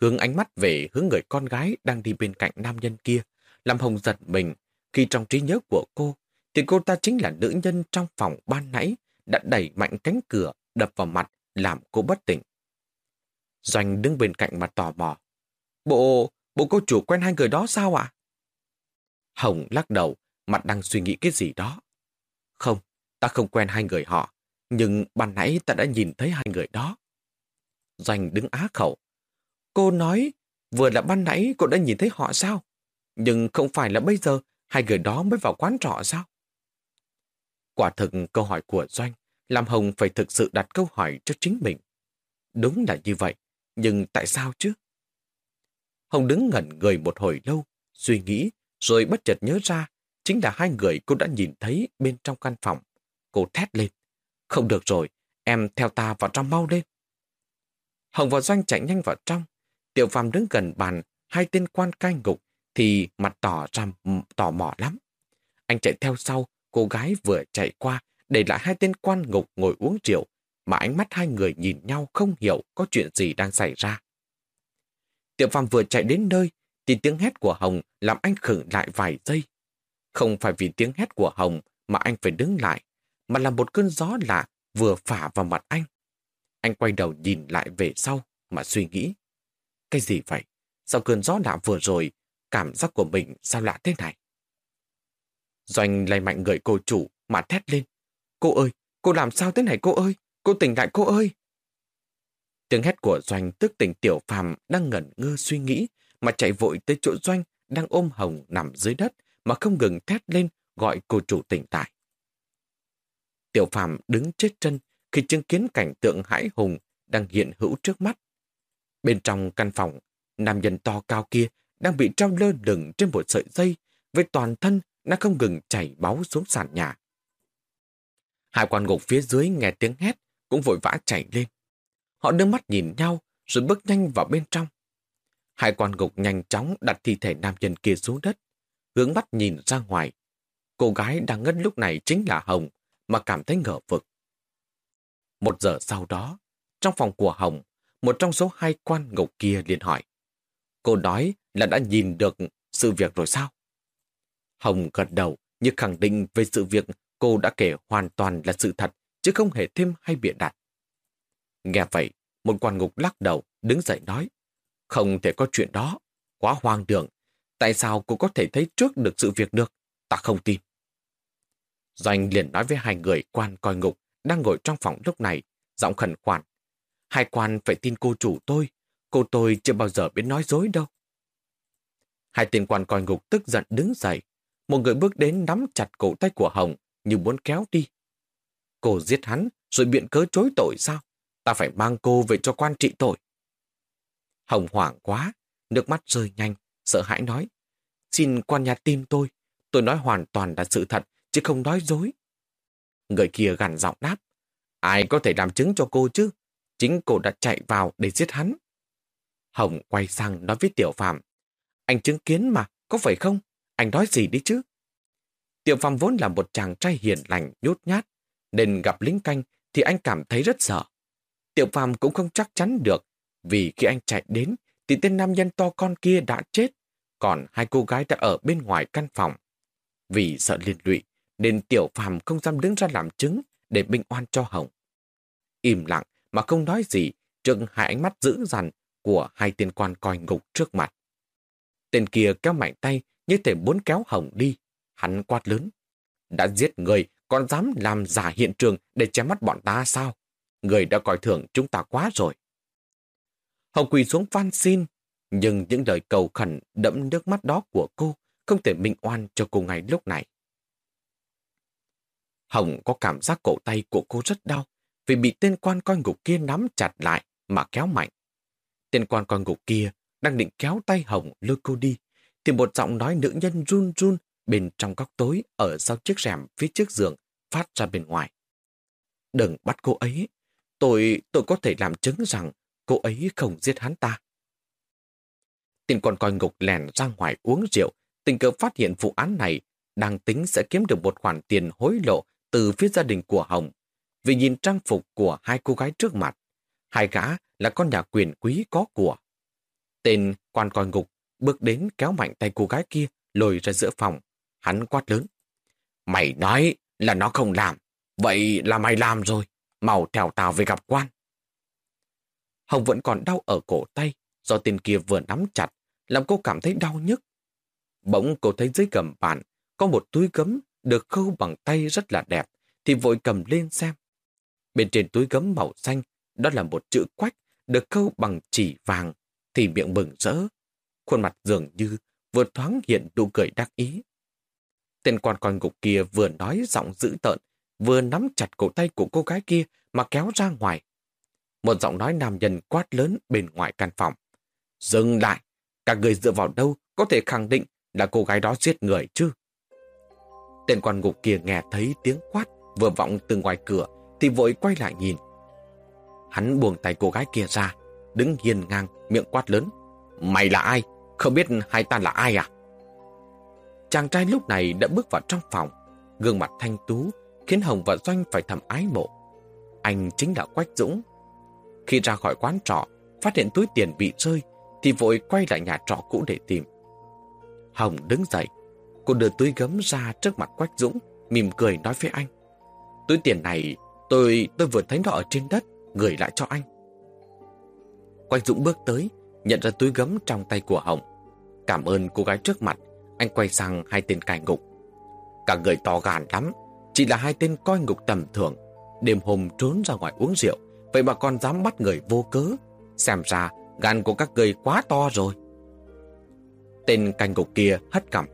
Hướng ánh mắt về hướng người con gái đang đi bên cạnh nam nhân kia, làm Hồng giật mình khi trong trí nhớ của cô thì cô ta chính là nữ nhân trong phòng ban nãy đã đẩy mạnh cánh cửa đập vào mặt làm cô bất tỉnh. Doanh đứng bên cạnh mặt tò mò. Bộ, bộ cô chủ quen hai người đó sao ạ? Hồng lắc đầu, mặt đang suy nghĩ cái gì đó. Không, ta không quen hai người họ, nhưng ban nãy ta đã nhìn thấy hai người đó. Doanh đứng á khẩu. Cô nói, vừa là ban nãy cô đã nhìn thấy họ sao? Nhưng không phải là bây giờ hai người đó mới vào quán trọ sao? Quả thực câu hỏi của Doanh làm Hồng phải thực sự đặt câu hỏi cho chính mình. Đúng là như vậy, nhưng tại sao chứ? Hồng đứng ngẩn người một hồi lâu, suy nghĩ, rồi bất chợt nhớ ra chính là hai người cô đã nhìn thấy bên trong căn phòng. Cô thét lên. Không được rồi, em theo ta vào trong mau lên. Hồng và Doanh chạy nhanh vào trong. Tiểu Phạm đứng gần bàn, hai tên quan cai ngục thì mặt tỏ ra tò mò lắm. Anh chạy theo sau, cô gái vừa chạy qua, để lại hai tên quan ngục ngồi uống rượu, mà ánh mắt hai người nhìn nhau không hiểu có chuyện gì đang xảy ra. Tiệm phàm vừa chạy đến nơi, thì tiếng hét của Hồng làm anh khựng lại vài giây. Không phải vì tiếng hét của Hồng mà anh phải đứng lại, mà là một cơn gió lạ vừa phả vào mặt anh. Anh quay đầu nhìn lại về sau mà suy nghĩ. Cái gì vậy? Sau cơn gió lạ vừa rồi, cảm giác của mình sao lạ thế này? Doanh lay mạnh người cô chủ mà thét lên. Cô ơi, cô làm sao thế này cô ơi? Cô tỉnh lại cô ơi! Tiếng hét của Doanh tức tỉnh tiểu phàm đang ngẩn ngơ suy nghĩ mà chạy vội tới chỗ Doanh đang ôm Hồng nằm dưới đất mà không ngừng thét lên gọi cô chủ tỉnh tại. Tiểu phàm đứng chết chân khi chứng kiến cảnh tượng hãi hùng đang hiện hữu trước mắt. Bên trong căn phòng, nam nhân to cao kia đang bị treo lơ lửng trên một sợi dây, với toàn thân đã không ngừng chảy máu xuống sàn nhà. Hai quan ngục phía dưới nghe tiếng hét, cũng vội vã chạy lên. Họ đưa mắt nhìn nhau, rồi bước nhanh vào bên trong. Hai quan ngục nhanh chóng đặt thi thể nam nhân kia xuống đất, hướng mắt nhìn ra ngoài. Cô gái đang ngất lúc này chính là Hồng, mà cảm thấy ngờ vực. Một giờ sau đó, trong phòng của Hồng, một trong số hai quan ngục kia liền hỏi. Cô nói là đã nhìn được sự việc rồi sao? Hồng gật đầu như khẳng định về sự việc cô đã kể hoàn toàn là sự thật, chứ không hề thêm hay bịa đặt. Nghe vậy, một quan ngục lắc đầu, đứng dậy nói. Không thể có chuyện đó, quá hoang đường. Tại sao cô có thể thấy trước được sự việc được? Ta không tin. Doanh liền nói với hai người quan coi ngục đang ngồi trong phòng lúc này, giọng khẩn khoản. Hai quan phải tin cô chủ tôi, cô tôi chưa bao giờ biết nói dối đâu. Hai tên quan coi ngục tức giận đứng dậy. Một người bước đến nắm chặt cổ tay của Hồng như muốn kéo đi. Cô giết hắn rồi biện cớ chối tội sao? Ta phải mang cô về cho quan trị tội. Hồng hoảng quá, nước mắt rơi nhanh, sợ hãi nói. Xin quan nhà tin tôi, tôi nói hoàn toàn là sự thật, chứ không nói dối. Người kia gằn giọng đáp. Ai có thể làm chứng cho cô chứ? Chính cô đã chạy vào để giết hắn. Hồng quay sang nói với Tiểu Phạm. Anh chứng kiến mà, có phải không? Anh nói gì đi chứ? Tiểu Phạm vốn là một chàng trai hiền lành, nhút nhát, nên gặp lính canh thì anh cảm thấy rất sợ. Tiểu Phạm cũng không chắc chắn được, vì khi anh chạy đến thì tên nam nhân to con kia đã chết, còn hai cô gái đã ở bên ngoài căn phòng. Vì sợ liên lụy, nên Tiểu Phạm không dám đứng ra làm chứng để bình oan cho Hồng. Im lặng mà không nói gì trước hai ánh mắt dữ dằn của hai tên quan coi ngục trước mặt. Tên kia kéo mạnh tay như thể muốn kéo Hồng đi. Hắn quát lớn. Đã giết người, còn dám làm giả hiện trường để che mắt bọn ta sao? Người đã coi thường chúng ta quá rồi. Hồng quỳ xuống van xin, nhưng những lời cầu khẩn đẫm nước mắt đó của cô không thể minh oan cho cô ngay lúc này. Hồng có cảm giác cổ tay của cô rất đau vì bị tên quan coi ngục kia nắm chặt lại mà kéo mạnh. Tên quan coi ngục kia đang định kéo tay Hồng lôi cô đi thì một giọng nói nữ nhân run run bên trong góc tối ở sau chiếc rèm phía trước giường phát ra bên ngoài. Đừng bắt cô ấy. Tôi, tôi có thể làm chứng rằng cô ấy không giết hắn ta. Tên con coi ngục lèn ra ngoài uống rượu, tình cờ phát hiện vụ án này đang tính sẽ kiếm được một khoản tiền hối lộ từ phía gia đình của Hồng. Vì nhìn trang phục của hai cô gái trước mặt, hai gã là con nhà quyền quý có của. Tên quan coi ngục bước đến kéo mạnh tay cô gái kia lồi ra giữa phòng. Hắn quát lớn. Mày nói là nó không làm. Vậy là mày làm rồi. Màu theo tao về gặp quan. Hồng vẫn còn đau ở cổ tay do tên kia vừa nắm chặt, làm cô cảm thấy đau nhức. Bỗng cô thấy dưới gầm bàn có một túi gấm được khâu bằng tay rất là đẹp, thì vội cầm lên xem. Bên trên túi gấm màu xanh, đó là một chữ quách được khâu bằng chỉ vàng, thì miệng bừng rỡ. Khuôn mặt dường như vừa thoáng hiện nụ cười đắc ý. Tên quan coi ngục kia vừa nói giọng dữ tợn, vừa nắm chặt cổ tay của cô gái kia mà kéo ra ngoài. Một giọng nói nam nhân quát lớn bên ngoài căn phòng. Dừng lại! Các người dựa vào đâu có thể khẳng định là cô gái đó giết người chứ? Tên quan ngục kia nghe thấy tiếng quát vừa vọng từ ngoài cửa thì vội quay lại nhìn. Hắn buông tay cô gái kia ra, đứng hiền ngang, miệng quát lớn. Mày là ai? Không biết hai ta là ai à? Chàng trai lúc này đã bước vào trong phòng, gương mặt thanh tú, khiến Hồng và Doanh phải thầm ái mộ. Anh chính là Quách Dũng. Khi ra khỏi quán trọ, phát hiện túi tiền bị rơi, thì vội quay lại nhà trọ cũ để tìm. Hồng đứng dậy, cô đưa túi gấm ra trước mặt Quách Dũng, mỉm cười nói với anh. Túi tiền này, tôi tôi vừa thấy nó ở trên đất, gửi lại cho anh. Quách Dũng bước tới, nhận ra túi gấm trong tay của Hồng. Cảm ơn cô gái trước mặt, anh quay sang hai tên cai ngục. Cả người to gan lắm, chỉ là hai tên coi ngục tầm thường. Đêm hôm trốn ra ngoài uống rượu, vậy mà còn dám bắt người vô cớ. Xem ra, gan của các người quá to rồi. Tên canh ngục kia hất cằm.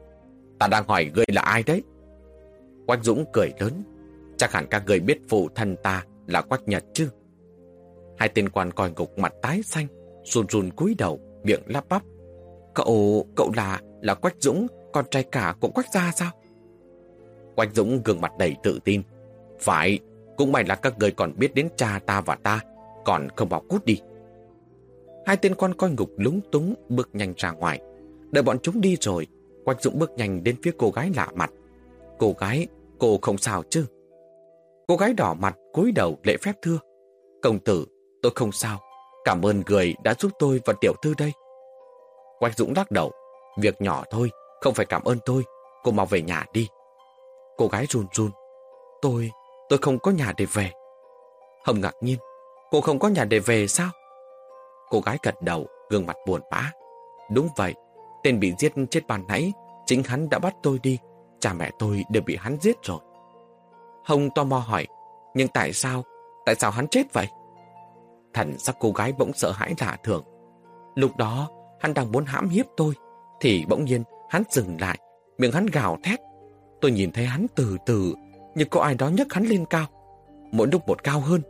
Ta đang hỏi người là ai đấy? Quách Dũng cười lớn. Chắc hẳn các người biết phụ thân ta là Quách Nhật chứ? Hai tên quan coi ngục mặt tái xanh, run run cúi đầu, miệng lắp bắp. Cậu, cậu là, là Quách Dũng, con trai cả cũng Quách gia sao? Quách Dũng gương mặt đầy tự tin. Phải, cũng may là các người còn biết đến cha ta và ta, còn không bảo cút đi. Hai tên con coi ngục lúng túng bước nhanh ra ngoài. Đợi bọn chúng đi rồi, Quách Dũng bước nhanh đến phía cô gái lạ mặt. Cô gái, cô không sao chứ? Cô gái đỏ mặt cúi đầu lễ phép thưa. Công tử, tôi không sao. Cảm ơn người đã giúp tôi và tiểu thư đây. Quách Dũng lắc đầu. Việc nhỏ thôi, không phải cảm ơn tôi. Cô mau về nhà đi. Cô gái run run. Tôi, tôi không có nhà để về. Hồng ngạc nhiên. Cô không có nhà để về sao? Cô gái gật đầu, gương mặt buồn bã. Đúng vậy, tên bị giết chết ban nãy, chính hắn đã bắt tôi đi. Cha mẹ tôi đều bị hắn giết rồi. Hồng to mò hỏi, nhưng tại sao, tại sao hắn chết vậy? Thần sắc cô gái bỗng sợ hãi lạ thường. Lúc đó, hắn đang muốn hãm hiếp tôi, thì bỗng nhiên hắn dừng lại, miệng hắn gào thét. Tôi nhìn thấy hắn từ từ, như có ai đó nhấc hắn lên cao. Mỗi lúc một cao hơn,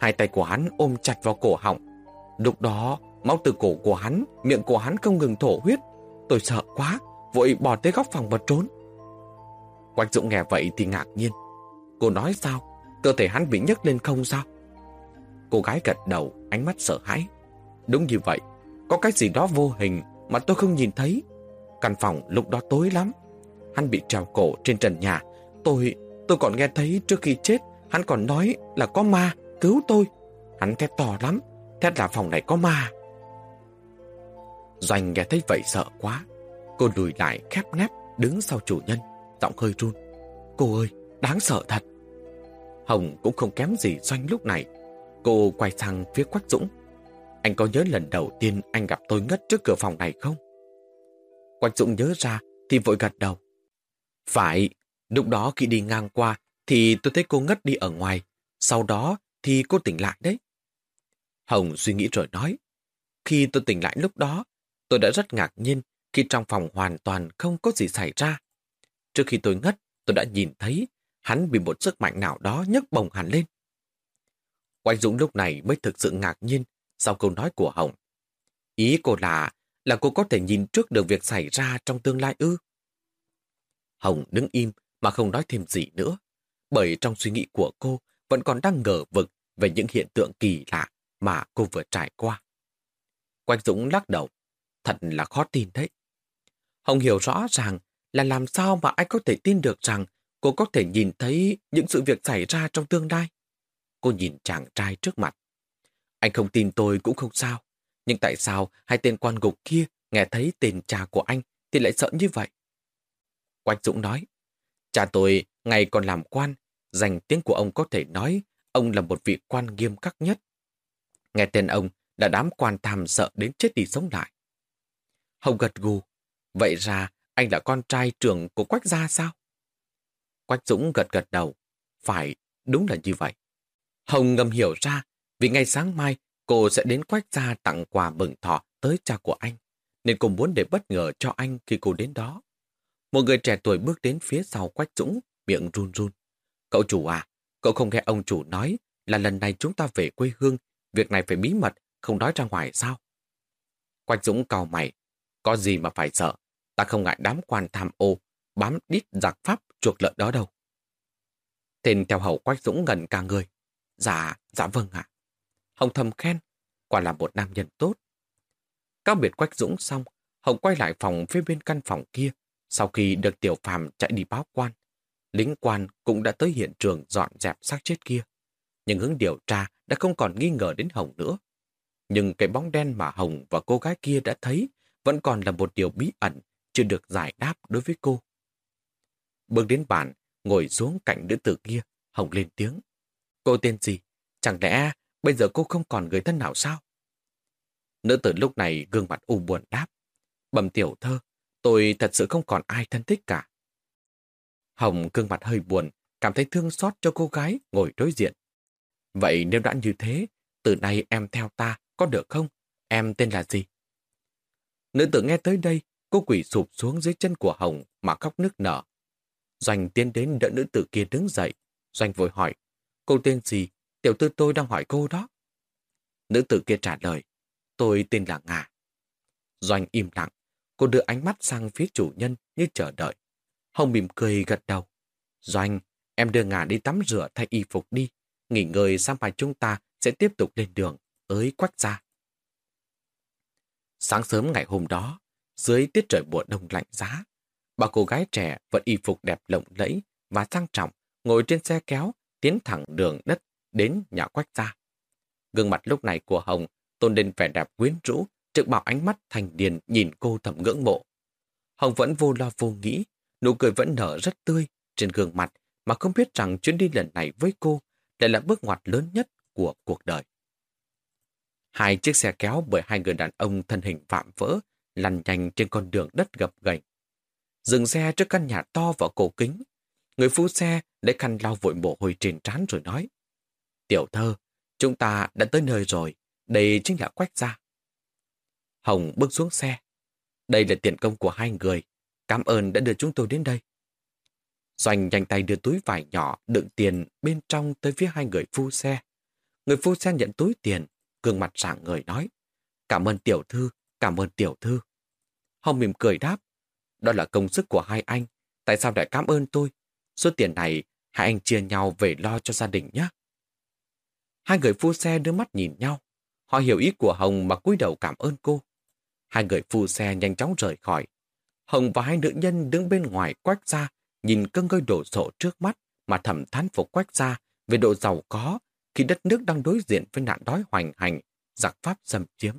hai tay của hắn ôm chặt vào cổ họng. Lúc đó, máu từ cổ của hắn, miệng của hắn không ngừng thổ huyết. Tôi sợ quá, vội bỏ tới góc phòng và trốn. Quách Dũng nghe vậy thì ngạc nhiên. Cô nói sao? Cơ thể hắn bị nhấc lên không sao? Cô gái gật đầu, ánh mắt sợ hãi. Đúng như vậy, có cái gì đó vô hình mà tôi không nhìn thấy. Căn phòng lúc đó tối lắm. Hắn bị trào cổ trên trần nhà. Tôi, tôi còn nghe thấy trước khi chết, hắn còn nói là có ma, cứu tôi. Hắn thét to lắm, thét là phòng này có ma. Doanh nghe thấy vậy sợ quá. Cô lùi lại khép nép đứng sau chủ nhân, giọng hơi run. Cô ơi, đáng sợ thật. Hồng cũng không kém gì Doanh lúc này. Cô quay sang phía Quách Dũng. Anh có nhớ lần đầu tiên anh gặp tôi ngất trước cửa phòng này không? Quách Dũng nhớ ra thì vội gật đầu. Phải, lúc đó khi đi ngang qua thì tôi thấy cô ngất đi ở ngoài. Sau đó thì cô tỉnh lại đấy. Hồng suy nghĩ rồi nói. Khi tôi tỉnh lại lúc đó, tôi đã rất ngạc nhiên khi trong phòng hoàn toàn không có gì xảy ra. Trước khi tôi ngất, tôi đã nhìn thấy hắn bị một sức mạnh nào đó nhấc bồng hẳn lên. Quách Dũng lúc này mới thực sự ngạc nhiên sau câu nói của Hồng. Ý cô là, là cô có thể nhìn trước được việc xảy ra trong tương lai ư? Hồng đứng im mà không nói thêm gì nữa, bởi trong suy nghĩ của cô vẫn còn đang ngờ vực về những hiện tượng kỳ lạ mà cô vừa trải qua. Quách Dũng lắc đầu, thật là khó tin đấy. Hồng hiểu rõ ràng là làm sao mà anh có thể tin được rằng cô có thể nhìn thấy những sự việc xảy ra trong tương lai. Cô nhìn chàng trai trước mặt. Anh không tin tôi cũng không sao. Nhưng tại sao hai tên quan ngục kia nghe thấy tên cha của anh thì lại sợ như vậy? Quách Dũng nói, cha tôi ngày còn làm quan, danh tiếng của ông có thể nói ông là một vị quan nghiêm khắc nhất. Nghe tên ông đã đám quan tham sợ đến chết đi sống lại. Hồng gật gù, vậy ra anh là con trai trưởng của Quách gia sao? Quách Dũng gật gật đầu, phải, đúng là như vậy. Hồng ngầm hiểu ra, vì ngày sáng mai cô sẽ đến Quách gia tặng quà mừng thọ tới cha của anh, nên cô muốn để bất ngờ cho anh khi cô đến đó. Một người trẻ tuổi bước đến phía sau Quách Dũng, miệng run run. Cậu chủ à, cậu không nghe ông chủ nói là lần này chúng ta về quê hương, việc này phải bí mật, không nói ra ngoài sao? Quách Dũng cau mày, có gì mà phải sợ, ta không ngại đám quan tham ô, bám đít giặc pháp chuộc lợn đó đâu. Tên theo hầu Quách Dũng ngẩn cả người. Dạ, dạ vâng ạ. Hồng thầm khen, quả là một nam nhân tốt. cao biệt Quách Dũng xong, Hồng quay lại phòng phía bên căn phòng kia. Sau khi được Tiểu Phàm chạy đi báo quan, lính quan cũng đã tới hiện trường dọn dẹp xác chết kia. Nhưng hướng điều tra đã không còn nghi ngờ đến Hồng nữa. Nhưng cái bóng đen mà Hồng và cô gái kia đã thấy vẫn còn là một điều bí ẩn chưa được giải đáp đối với cô. Bước đến bàn, ngồi xuống cạnh nữ tử kia, Hồng lên tiếng. Cô tên gì? Chẳng lẽ bây giờ cô không còn người thân nào sao? Nữ tử lúc này gương mặt u buồn đáp. Bầm tiểu thơ, tôi thật sự không còn ai thân thích cả. Hồng gương mặt hơi buồn, cảm thấy thương xót cho cô gái ngồi đối diện. Vậy nếu đã như thế, từ nay em theo ta, có được không? Em tên là gì? Nữ tử nghe tới đây, cô quỷ sụp xuống dưới chân của Hồng mà khóc nức nở. Doanh tiến đến đỡ nữ tử kia đứng dậy. Doanh vội hỏi, cô tên gì? Tiểu tư tôi đang hỏi cô đó. Nữ tử kia trả lời, tôi tên là Ngà. Doanh im lặng, cô đưa ánh mắt sang phía chủ nhân như chờ đợi. Hồng mỉm cười gật đầu. Doanh, em đưa ngà đi tắm rửa thay y phục đi. Nghỉ ngơi sang mai chúng ta sẽ tiếp tục lên đường, ới quách ra. Sáng sớm ngày hôm đó, dưới tiết trời mùa đông lạnh giá, bà cô gái trẻ vẫn y phục đẹp lộng lẫy và sang trọng, ngồi trên xe kéo, tiến thẳng đường đất đến nhà quách gia. Gương mặt lúc này của Hồng tôn lên vẻ đẹp quyến rũ, trực bảo ánh mắt thành điền nhìn cô thầm ngưỡng mộ. Hồng vẫn vô lo vô nghĩ, nụ cười vẫn nở rất tươi trên gương mặt mà không biết rằng chuyến đi lần này với cô lại là bước ngoặt lớn nhất của cuộc đời. Hai chiếc xe kéo bởi hai người đàn ông thân hình vạm vỡ lăn nhanh trên con đường đất gập ghềnh. Dừng xe trước căn nhà to và cổ kính. Người phu xe lấy khăn lau vội mồ hôi trên trán rồi nói. Tiểu thơ, chúng ta đã tới nơi rồi. Đây chính là quách gia. Hồng bước xuống xe. Đây là tiền công của hai người. Cảm ơn đã đưa chúng tôi đến đây. Doanh nhanh tay đưa túi vải nhỏ đựng tiền bên trong tới phía hai người phu xe. Người phu xe nhận túi tiền, gương mặt sảng người nói. Cảm ơn tiểu thư, cảm ơn tiểu thư. Hồng mỉm cười đáp. Đó là công sức của hai anh. Tại sao lại cảm ơn tôi? Số tiền này hai anh chia nhau về lo cho gia đình nhé. Hai người phu xe đưa mắt nhìn nhau. Họ hiểu ý của Hồng mà cúi đầu cảm ơn cô. Hai người phu xe nhanh chóng rời khỏi. Hồng và hai nữ nhân đứng bên ngoài quách ra, nhìn cơn gây đổ sộ trước mắt mà thầm thán phục quách ra về độ giàu có khi đất nước đang đối diện với nạn đói hoành hành, giặc pháp xâm chiếm.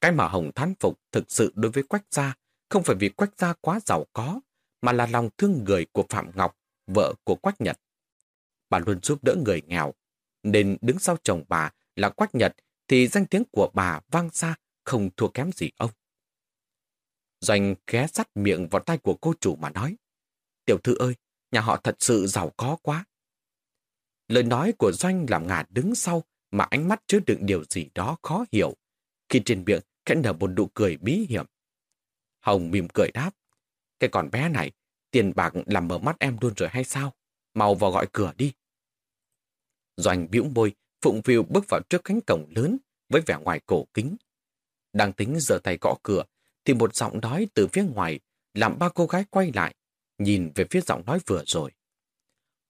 Cái mà Hồng thán phục thực sự đối với quách gia không phải vì quách gia quá giàu có, mà là lòng thương người của Phạm Ngọc, vợ của Quách Nhật. Bà luôn giúp đỡ người nghèo, nên đứng sau chồng bà là Quách Nhật thì danh tiếng của bà vang xa không thua kém gì ông. Doanh ghé sắt miệng vào tay của cô chủ mà nói. Tiểu thư ơi, nhà họ thật sự giàu có quá. Lời nói của Doanh làm ngả đứng sau mà ánh mắt chứa đựng điều gì đó khó hiểu. Khi trên miệng khẽ nở một nụ cười bí hiểm. Hồng mỉm cười đáp. Cái con bé này, tiền bạc làm mở mắt em luôn rồi hay sao? Mau vào gọi cửa đi. Doanh bĩu môi, phụng phiu bước vào trước cánh cổng lớn với vẻ ngoài cổ kính. Đang tính giơ tay gõ cửa, thì một giọng nói từ phía ngoài làm ba cô gái quay lại, nhìn về phía giọng nói vừa rồi.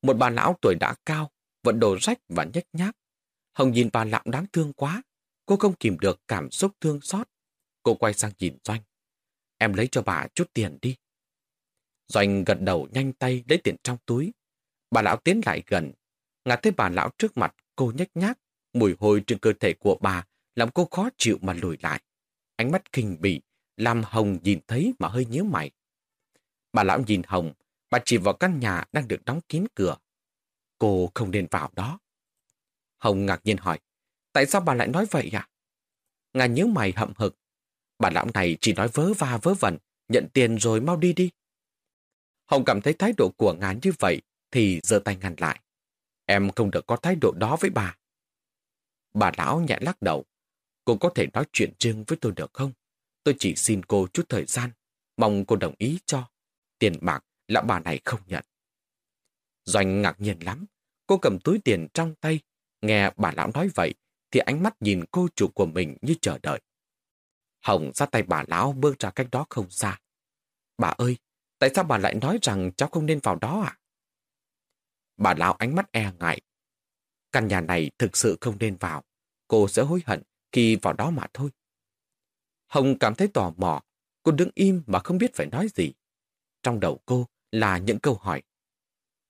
Một bà lão tuổi đã cao, vẫn đồ rách và nhếch nhác. Hồng nhìn bà lão đáng thương quá, cô không kìm được cảm xúc thương xót. Cô quay sang nhìn Doanh. Em lấy cho bà chút tiền đi. Doanh gật đầu nhanh tay lấy tiền trong túi. Bà lão tiến lại gần. Ngạt thấy bà lão trước mặt, cô nhếch nhác. Mùi hôi trên cơ thể của bà làm cô khó chịu mà lùi lại. Ánh mắt kinh bỉ, làm Hồng nhìn thấy mà hơi nhíu mày. Bà lão nhìn Hồng, bà chỉ vào căn nhà đang được đóng kín cửa. Cô không nên vào đó. Hồng ngạc nhiên hỏi, tại sao bà lại nói vậy à? Ngà nhớ mày hậm hực. Bà lão này chỉ nói vớ va vớ vẩn, nhận tiền rồi mau đi đi. Hồng cảm thấy thái độ của ngà như vậy thì giơ tay ngăn lại. Em không được có thái độ đó với bà. Bà lão nhẹ lắc đầu. Cô có thể nói chuyện riêng với tôi được không? Tôi chỉ xin cô chút thời gian, mong cô đồng ý cho. Tiền bạc là bà này không nhận. Doanh ngạc nhiên lắm. Cô cầm túi tiền trong tay, nghe bà lão nói vậy, thì ánh mắt nhìn cô chủ của mình như chờ đợi. Hồng ra tay bà lão bước ra cách đó không xa. Bà ơi, tại sao bà lại nói rằng cháu không nên vào đó ạ? Bà lão ánh mắt e ngại. Căn nhà này thực sự không nên vào. Cô sẽ hối hận khi vào đó mà thôi. Hồng cảm thấy tò mò. Cô đứng im mà không biết phải nói gì. Trong đầu cô là những câu hỏi.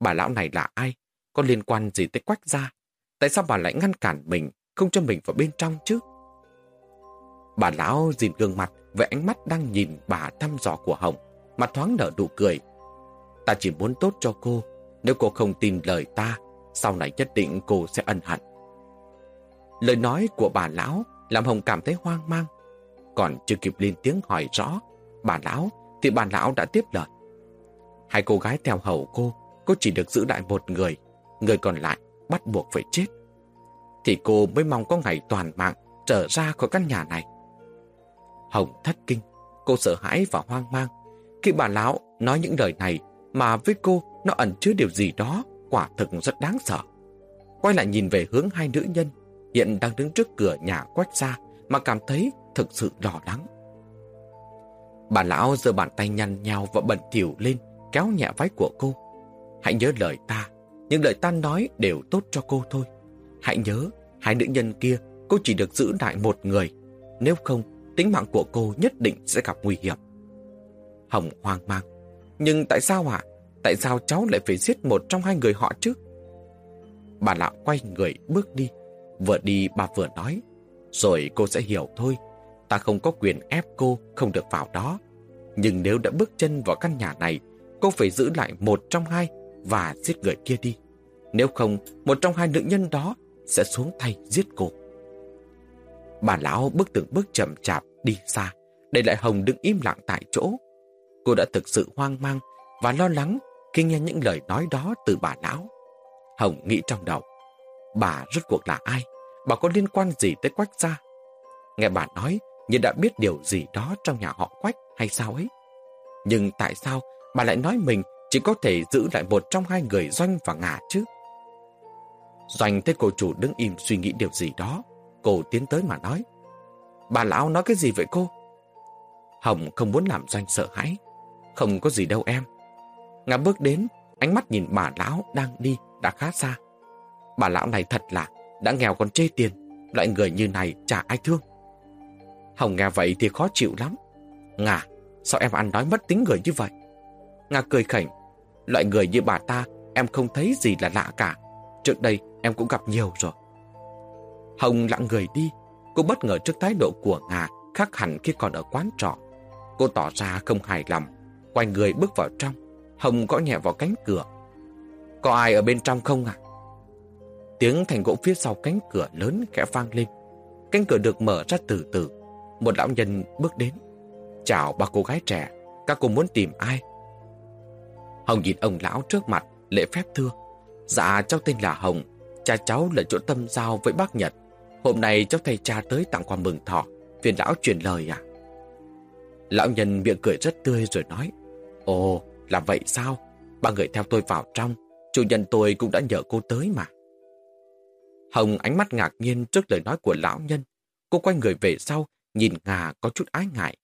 Bà lão này là ai? Có liên quan gì tới quách gia? Tại sao bà lại ngăn cản mình, không cho mình vào bên trong chứ? Bà lão nhìn gương mặt với ánh mắt đang nhìn bà thăm dò của Hồng, mặt thoáng nở nụ cười. Ta chỉ muốn tốt cho cô, nếu cô không tin lời ta, sau này nhất định cô sẽ ân hận. Lời nói của bà lão làm Hồng cảm thấy hoang mang. Còn chưa kịp lên tiếng hỏi rõ, bà lão thì bà lão đã tiếp lời. Hai cô gái theo hầu cô, cô chỉ được giữ lại một người, người còn lại bắt buộc phải chết. Thì cô mới mong có ngày toàn mạng trở ra khỏi căn nhà này. Hồng thất kinh, cô sợ hãi và hoang mang. Khi bà lão nói những lời này mà với cô nó ẩn chứa điều gì đó quả thực rất đáng sợ. Quay lại nhìn về hướng hai nữ nhân hiện đang đứng trước cửa nhà quách xa mà cảm thấy thực sự lo lắng. Bà lão giơ bàn tay nhăn nhào và bẩn thỉu lên, kéo nhẹ váy của cô. Hãy nhớ lời ta, những lời ta nói đều tốt cho cô thôi. Hãy nhớ, hai nữ nhân kia, cô chỉ được giữ lại một người. Nếu không, tính mạng của cô nhất định sẽ gặp nguy hiểm. Hồng hoang mang. Nhưng tại sao ạ? Tại sao cháu lại phải giết một trong hai người họ chứ? Bà lão quay người bước đi. Vừa đi bà vừa nói. Rồi cô sẽ hiểu thôi. Ta không có quyền ép cô không được vào đó. Nhưng nếu đã bước chân vào căn nhà này, cô phải giữ lại một trong hai và giết người kia đi. Nếu không, một trong hai nữ nhân đó sẽ xuống tay giết cô. Bà lão bước từng bước chậm chạp đi xa, để lại Hồng đứng im lặng tại chỗ. Cô đã thực sự hoang mang và lo lắng khi nghe những lời nói đó từ bà lão. Hồng nghĩ trong đầu, bà rốt cuộc là ai? Bà có liên quan gì tới Quách gia? Nghe bà nói như đã biết điều gì đó trong nhà họ Quách hay sao ấy. Nhưng tại sao bà lại nói mình chỉ có thể giữ lại một trong hai người Doanh và Ngà chứ? Doanh thấy cô chủ đứng im suy nghĩ điều gì đó. Cô tiến tới mà nói. Bà lão nói cái gì vậy cô? Hồng không muốn làm Doanh sợ hãi. Không có gì đâu em. Ngà bước đến, ánh mắt nhìn bà lão đang đi đã khá xa. Bà lão này thật là đã nghèo còn chê tiền. Loại người như này chả ai thương. Hồng nghe vậy thì khó chịu lắm. Ngà, sao em ăn nói mất tính người như vậy? Ngà cười khỉnh. Loại người như bà ta em không thấy gì là lạ cả. Trước đây em cũng gặp nhiều rồi. Hồng lặng người đi. Cô bất ngờ trước thái độ của Ngà khác hẳn khi còn ở quán trọ. Cô tỏ ra không hài lòng. Quay người bước vào trong. Hồng gõ nhẹ vào cánh cửa. Có ai ở bên trong không ạ? Tiếng thành gỗ phía sau cánh cửa lớn khẽ vang lên. Cánh cửa được mở ra từ từ. Một lão nhân bước đến. Chào ba cô gái trẻ. Các cô muốn tìm ai? Hồng nhìn ông lão trước mặt, lễ phép thưa. Dạ, cháu tên là Hồng. Cha cháu là chỗ tâm giao với bác Nhật. Hôm nay cháu thầy cha tới tặng quà mừng thọ. Phiền lão truyền lời à? Lão nhân miệng cười rất tươi rồi nói. Ồ, là vậy sao? Ba người theo tôi vào trong. Chủ nhân tôi cũng đã nhờ cô tới mà. Hồng ánh mắt ngạc nhiên trước lời nói của lão nhân. Cô quay người về sau, nhìn ngà có chút ái ngại.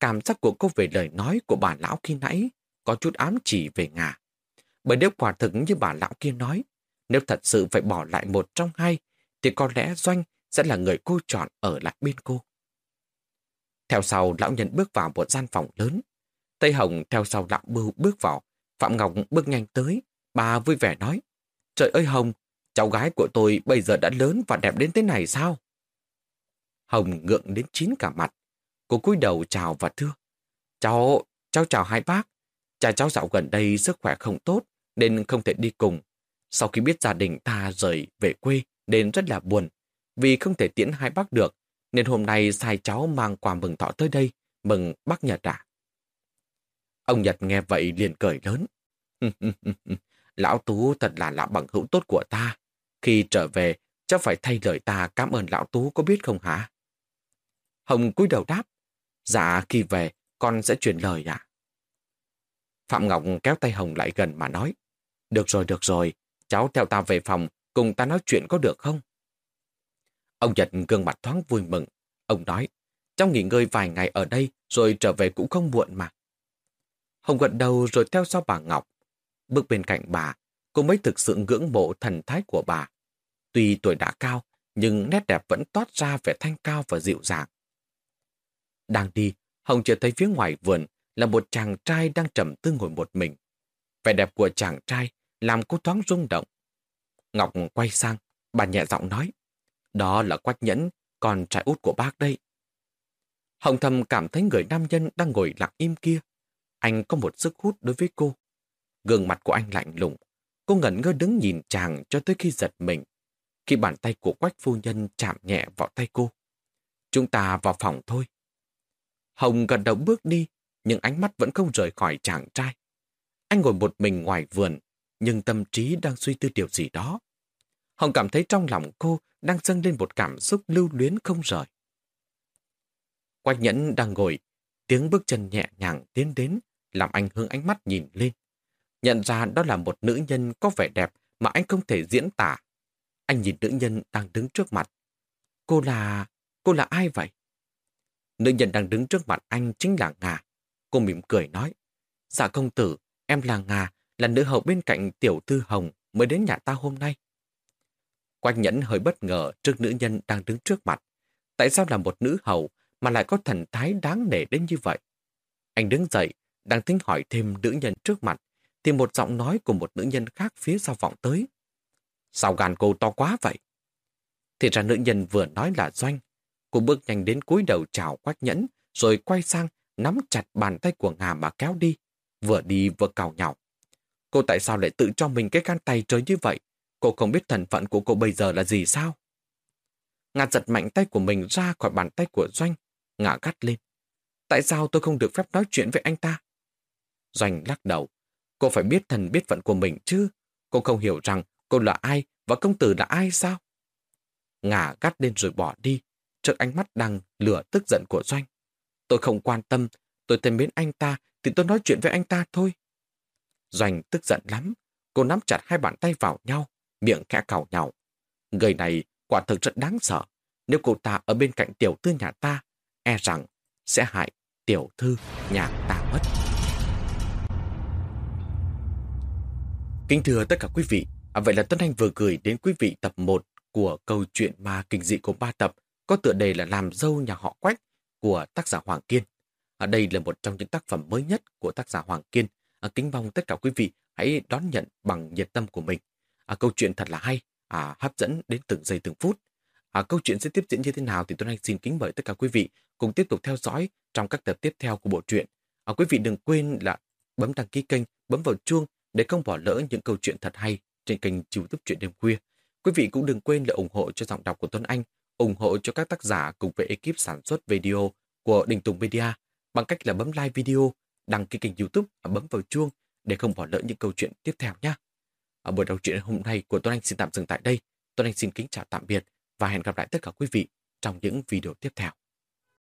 Cảm giác của cô về lời nói của bà lão khi nãy có chút ám chỉ về ngà. Bởi nếu quả thực như bà lão kia nói, nếu thật sự phải bỏ lại một trong hai, thì có lẽ Doanh sẽ là người cô chọn ở lại bên cô. Theo sau, lão nhân bước vào một gian phòng lớn. Tây Hồng theo sau lão bưu bước vào. Phạm Ngọc bước nhanh tới. Bà vui vẻ nói, Trời ơi Hồng, cháu gái của tôi bây giờ đã lớn và đẹp đến thế này sao? Hồng ngượng đến chín cả mặt. Cô cúi đầu chào và thưa. Cháu, cháu chào hai bác. Cha cháu dạo gần đây sức khỏe không tốt nên không thể đi cùng. Sau khi biết gia đình ta rời về quê nên rất là buồn. Vì không thể tiễn hai bác được nên hôm nay sai cháu mang quà mừng thọ tới đây mừng bác nhà trả. Ông Nhật nghe vậy liền cười lớn. Lão Tú thật là lão bằng hữu tốt của ta. Khi trở về, cháu phải thay lời ta cảm ơn Lão Tú có biết không hả? Hồng cúi đầu đáp. Dạ, khi về, con sẽ truyền lời ạ. Phạm Ngọc kéo tay Hồng lại gần mà nói. Được rồi, được rồi, cháu theo ta về phòng, cùng ta nói chuyện có được không? Ông Nhật gương mặt thoáng vui mừng. Ông nói, cháu nghỉ ngơi vài ngày ở đây rồi trở về cũng không muộn mà. Hồng gật đầu rồi theo sau bà Ngọc. Bước bên cạnh bà, cô mới thực sự ngưỡng mộ thần thái của bà. Tuy tuổi đã cao, nhưng nét đẹp vẫn toát ra vẻ thanh cao và dịu dàng. Đang đi, Hồng chợt thấy phía ngoài vườn là một chàng trai đang trầm tư ngồi một mình. Vẻ đẹp của chàng trai làm cô thoáng rung động. Ngọc quay sang, bà nhẹ giọng nói, đó là Quách Nhẫn, con trai út của bác đây. Hồng thầm cảm thấy người nam nhân đang ngồi lặng im kia. Anh có một sức hút đối với cô. Gương mặt của anh lạnh lùng. Cô ngẩn ngơ đứng nhìn chàng cho tới khi giật mình. Khi bàn tay của Quách phu nhân chạm nhẹ vào tay cô. Chúng ta vào phòng thôi. Hồng gần đầu bước đi, nhưng ánh mắt vẫn không rời khỏi chàng trai. Anh ngồi một mình ngoài vườn, nhưng tâm trí đang suy tư điều gì đó. Hồng cảm thấy trong lòng cô đang dâng lên một cảm xúc lưu luyến không rời. Quách nhẫn đang ngồi, tiếng bước chân nhẹ nhàng tiến đến, làm anh hướng ánh mắt nhìn lên. Nhận ra đó là một nữ nhân có vẻ đẹp mà anh không thể diễn tả. Anh nhìn nữ nhân đang đứng trước mặt. Cô là... cô là ai vậy? Nữ nhân đang đứng trước mặt anh chính là Ngà. Cô mỉm cười nói, Dạ công tử, em là Ngà, là nữ hầu bên cạnh tiểu thư Hồng mới đến nhà ta hôm nay. Quanh nhẫn hơi bất ngờ trước nữ nhân đang đứng trước mặt. Tại sao là một nữ hầu mà lại có thần thái đáng nể đến như vậy? Anh đứng dậy, đang tính hỏi thêm nữ nhân trước mặt, thì một giọng nói của một nữ nhân khác phía sau vọng tới. Sao gan cô to quá vậy? Thì ra nữ nhân vừa nói là Doanh. Cô bước nhanh đến cúi đầu chào quách nhẫn, rồi quay sang nắm chặt bàn tay của Ngà mà kéo đi, vừa đi vừa cào nhào. Cô tại sao lại tự cho mình cái gan tay trời như vậy? Cô không biết thần phận của cô bây giờ là gì sao? Ngà giật mạnh tay của mình ra khỏi bàn tay của Doanh. Ngà gắt lên. Tại sao tôi không được phép nói chuyện với anh ta? Doanh lắc đầu. Cô phải biết thần biết phận của mình chứ. Cô không hiểu rằng cô là ai và công tử là ai sao? Ngả gắt lên rồi bỏ đi, trước ánh mắt đang lửa tức giận của Doanh. Tôi không quan tâm, tôi tên mến anh ta thì tôi nói chuyện với anh ta thôi. Doanh tức giận lắm, cô nắm chặt hai bàn tay vào nhau, miệng khẽ cào nhau. Người này quả thực rất đáng sợ. Nếu cô ta ở bên cạnh tiểu thư nhà ta, e rằng sẽ hại tiểu thư nhà ta mất. Kính thưa tất cả quý vị, à, vậy là Tuấn Anh vừa gửi đến quý vị tập 1 của câu chuyện ma kinh dị của ba tập có tựa đề là Làm dâu nhà họ Quách của tác giả Hoàng Kiên. À, đây là một trong những tác phẩm mới nhất của tác giả Hoàng Kiên. À, kính mong tất cả quý vị hãy đón nhận bằng nhiệt tâm của mình. À, câu chuyện thật là hay, à, hấp dẫn đến từng giây từng phút. À, câu chuyện sẽ tiếp diễn như thế nào thì Tuấn Anh xin kính mời tất cả quý vị cùng tiếp tục theo dõi trong các tập tiếp theo của bộ truyện. À, quý vị đừng quên là bấm đăng ký kênh, bấm vào chuông để không bỏ lỡ những câu chuyện thật hay trên kênh youtube Chuyện Đêm Khuya. Quý vị cũng đừng quên là ủng hộ cho giọng đọc của Tuấn Anh, ủng hộ cho các tác giả cùng với ekip sản xuất video của Đình Tùng Media bằng cách là bấm like video, đăng ký kênh youtube và bấm vào chuông để không bỏ lỡ những câu chuyện tiếp theo nhé. Ở buổi đầu truyện hôm nay của Tuấn Anh xin tạm dừng tại đây. Tuấn Anh xin kính chào tạm biệt và hẹn gặp lại tất cả quý vị trong những video tiếp theo.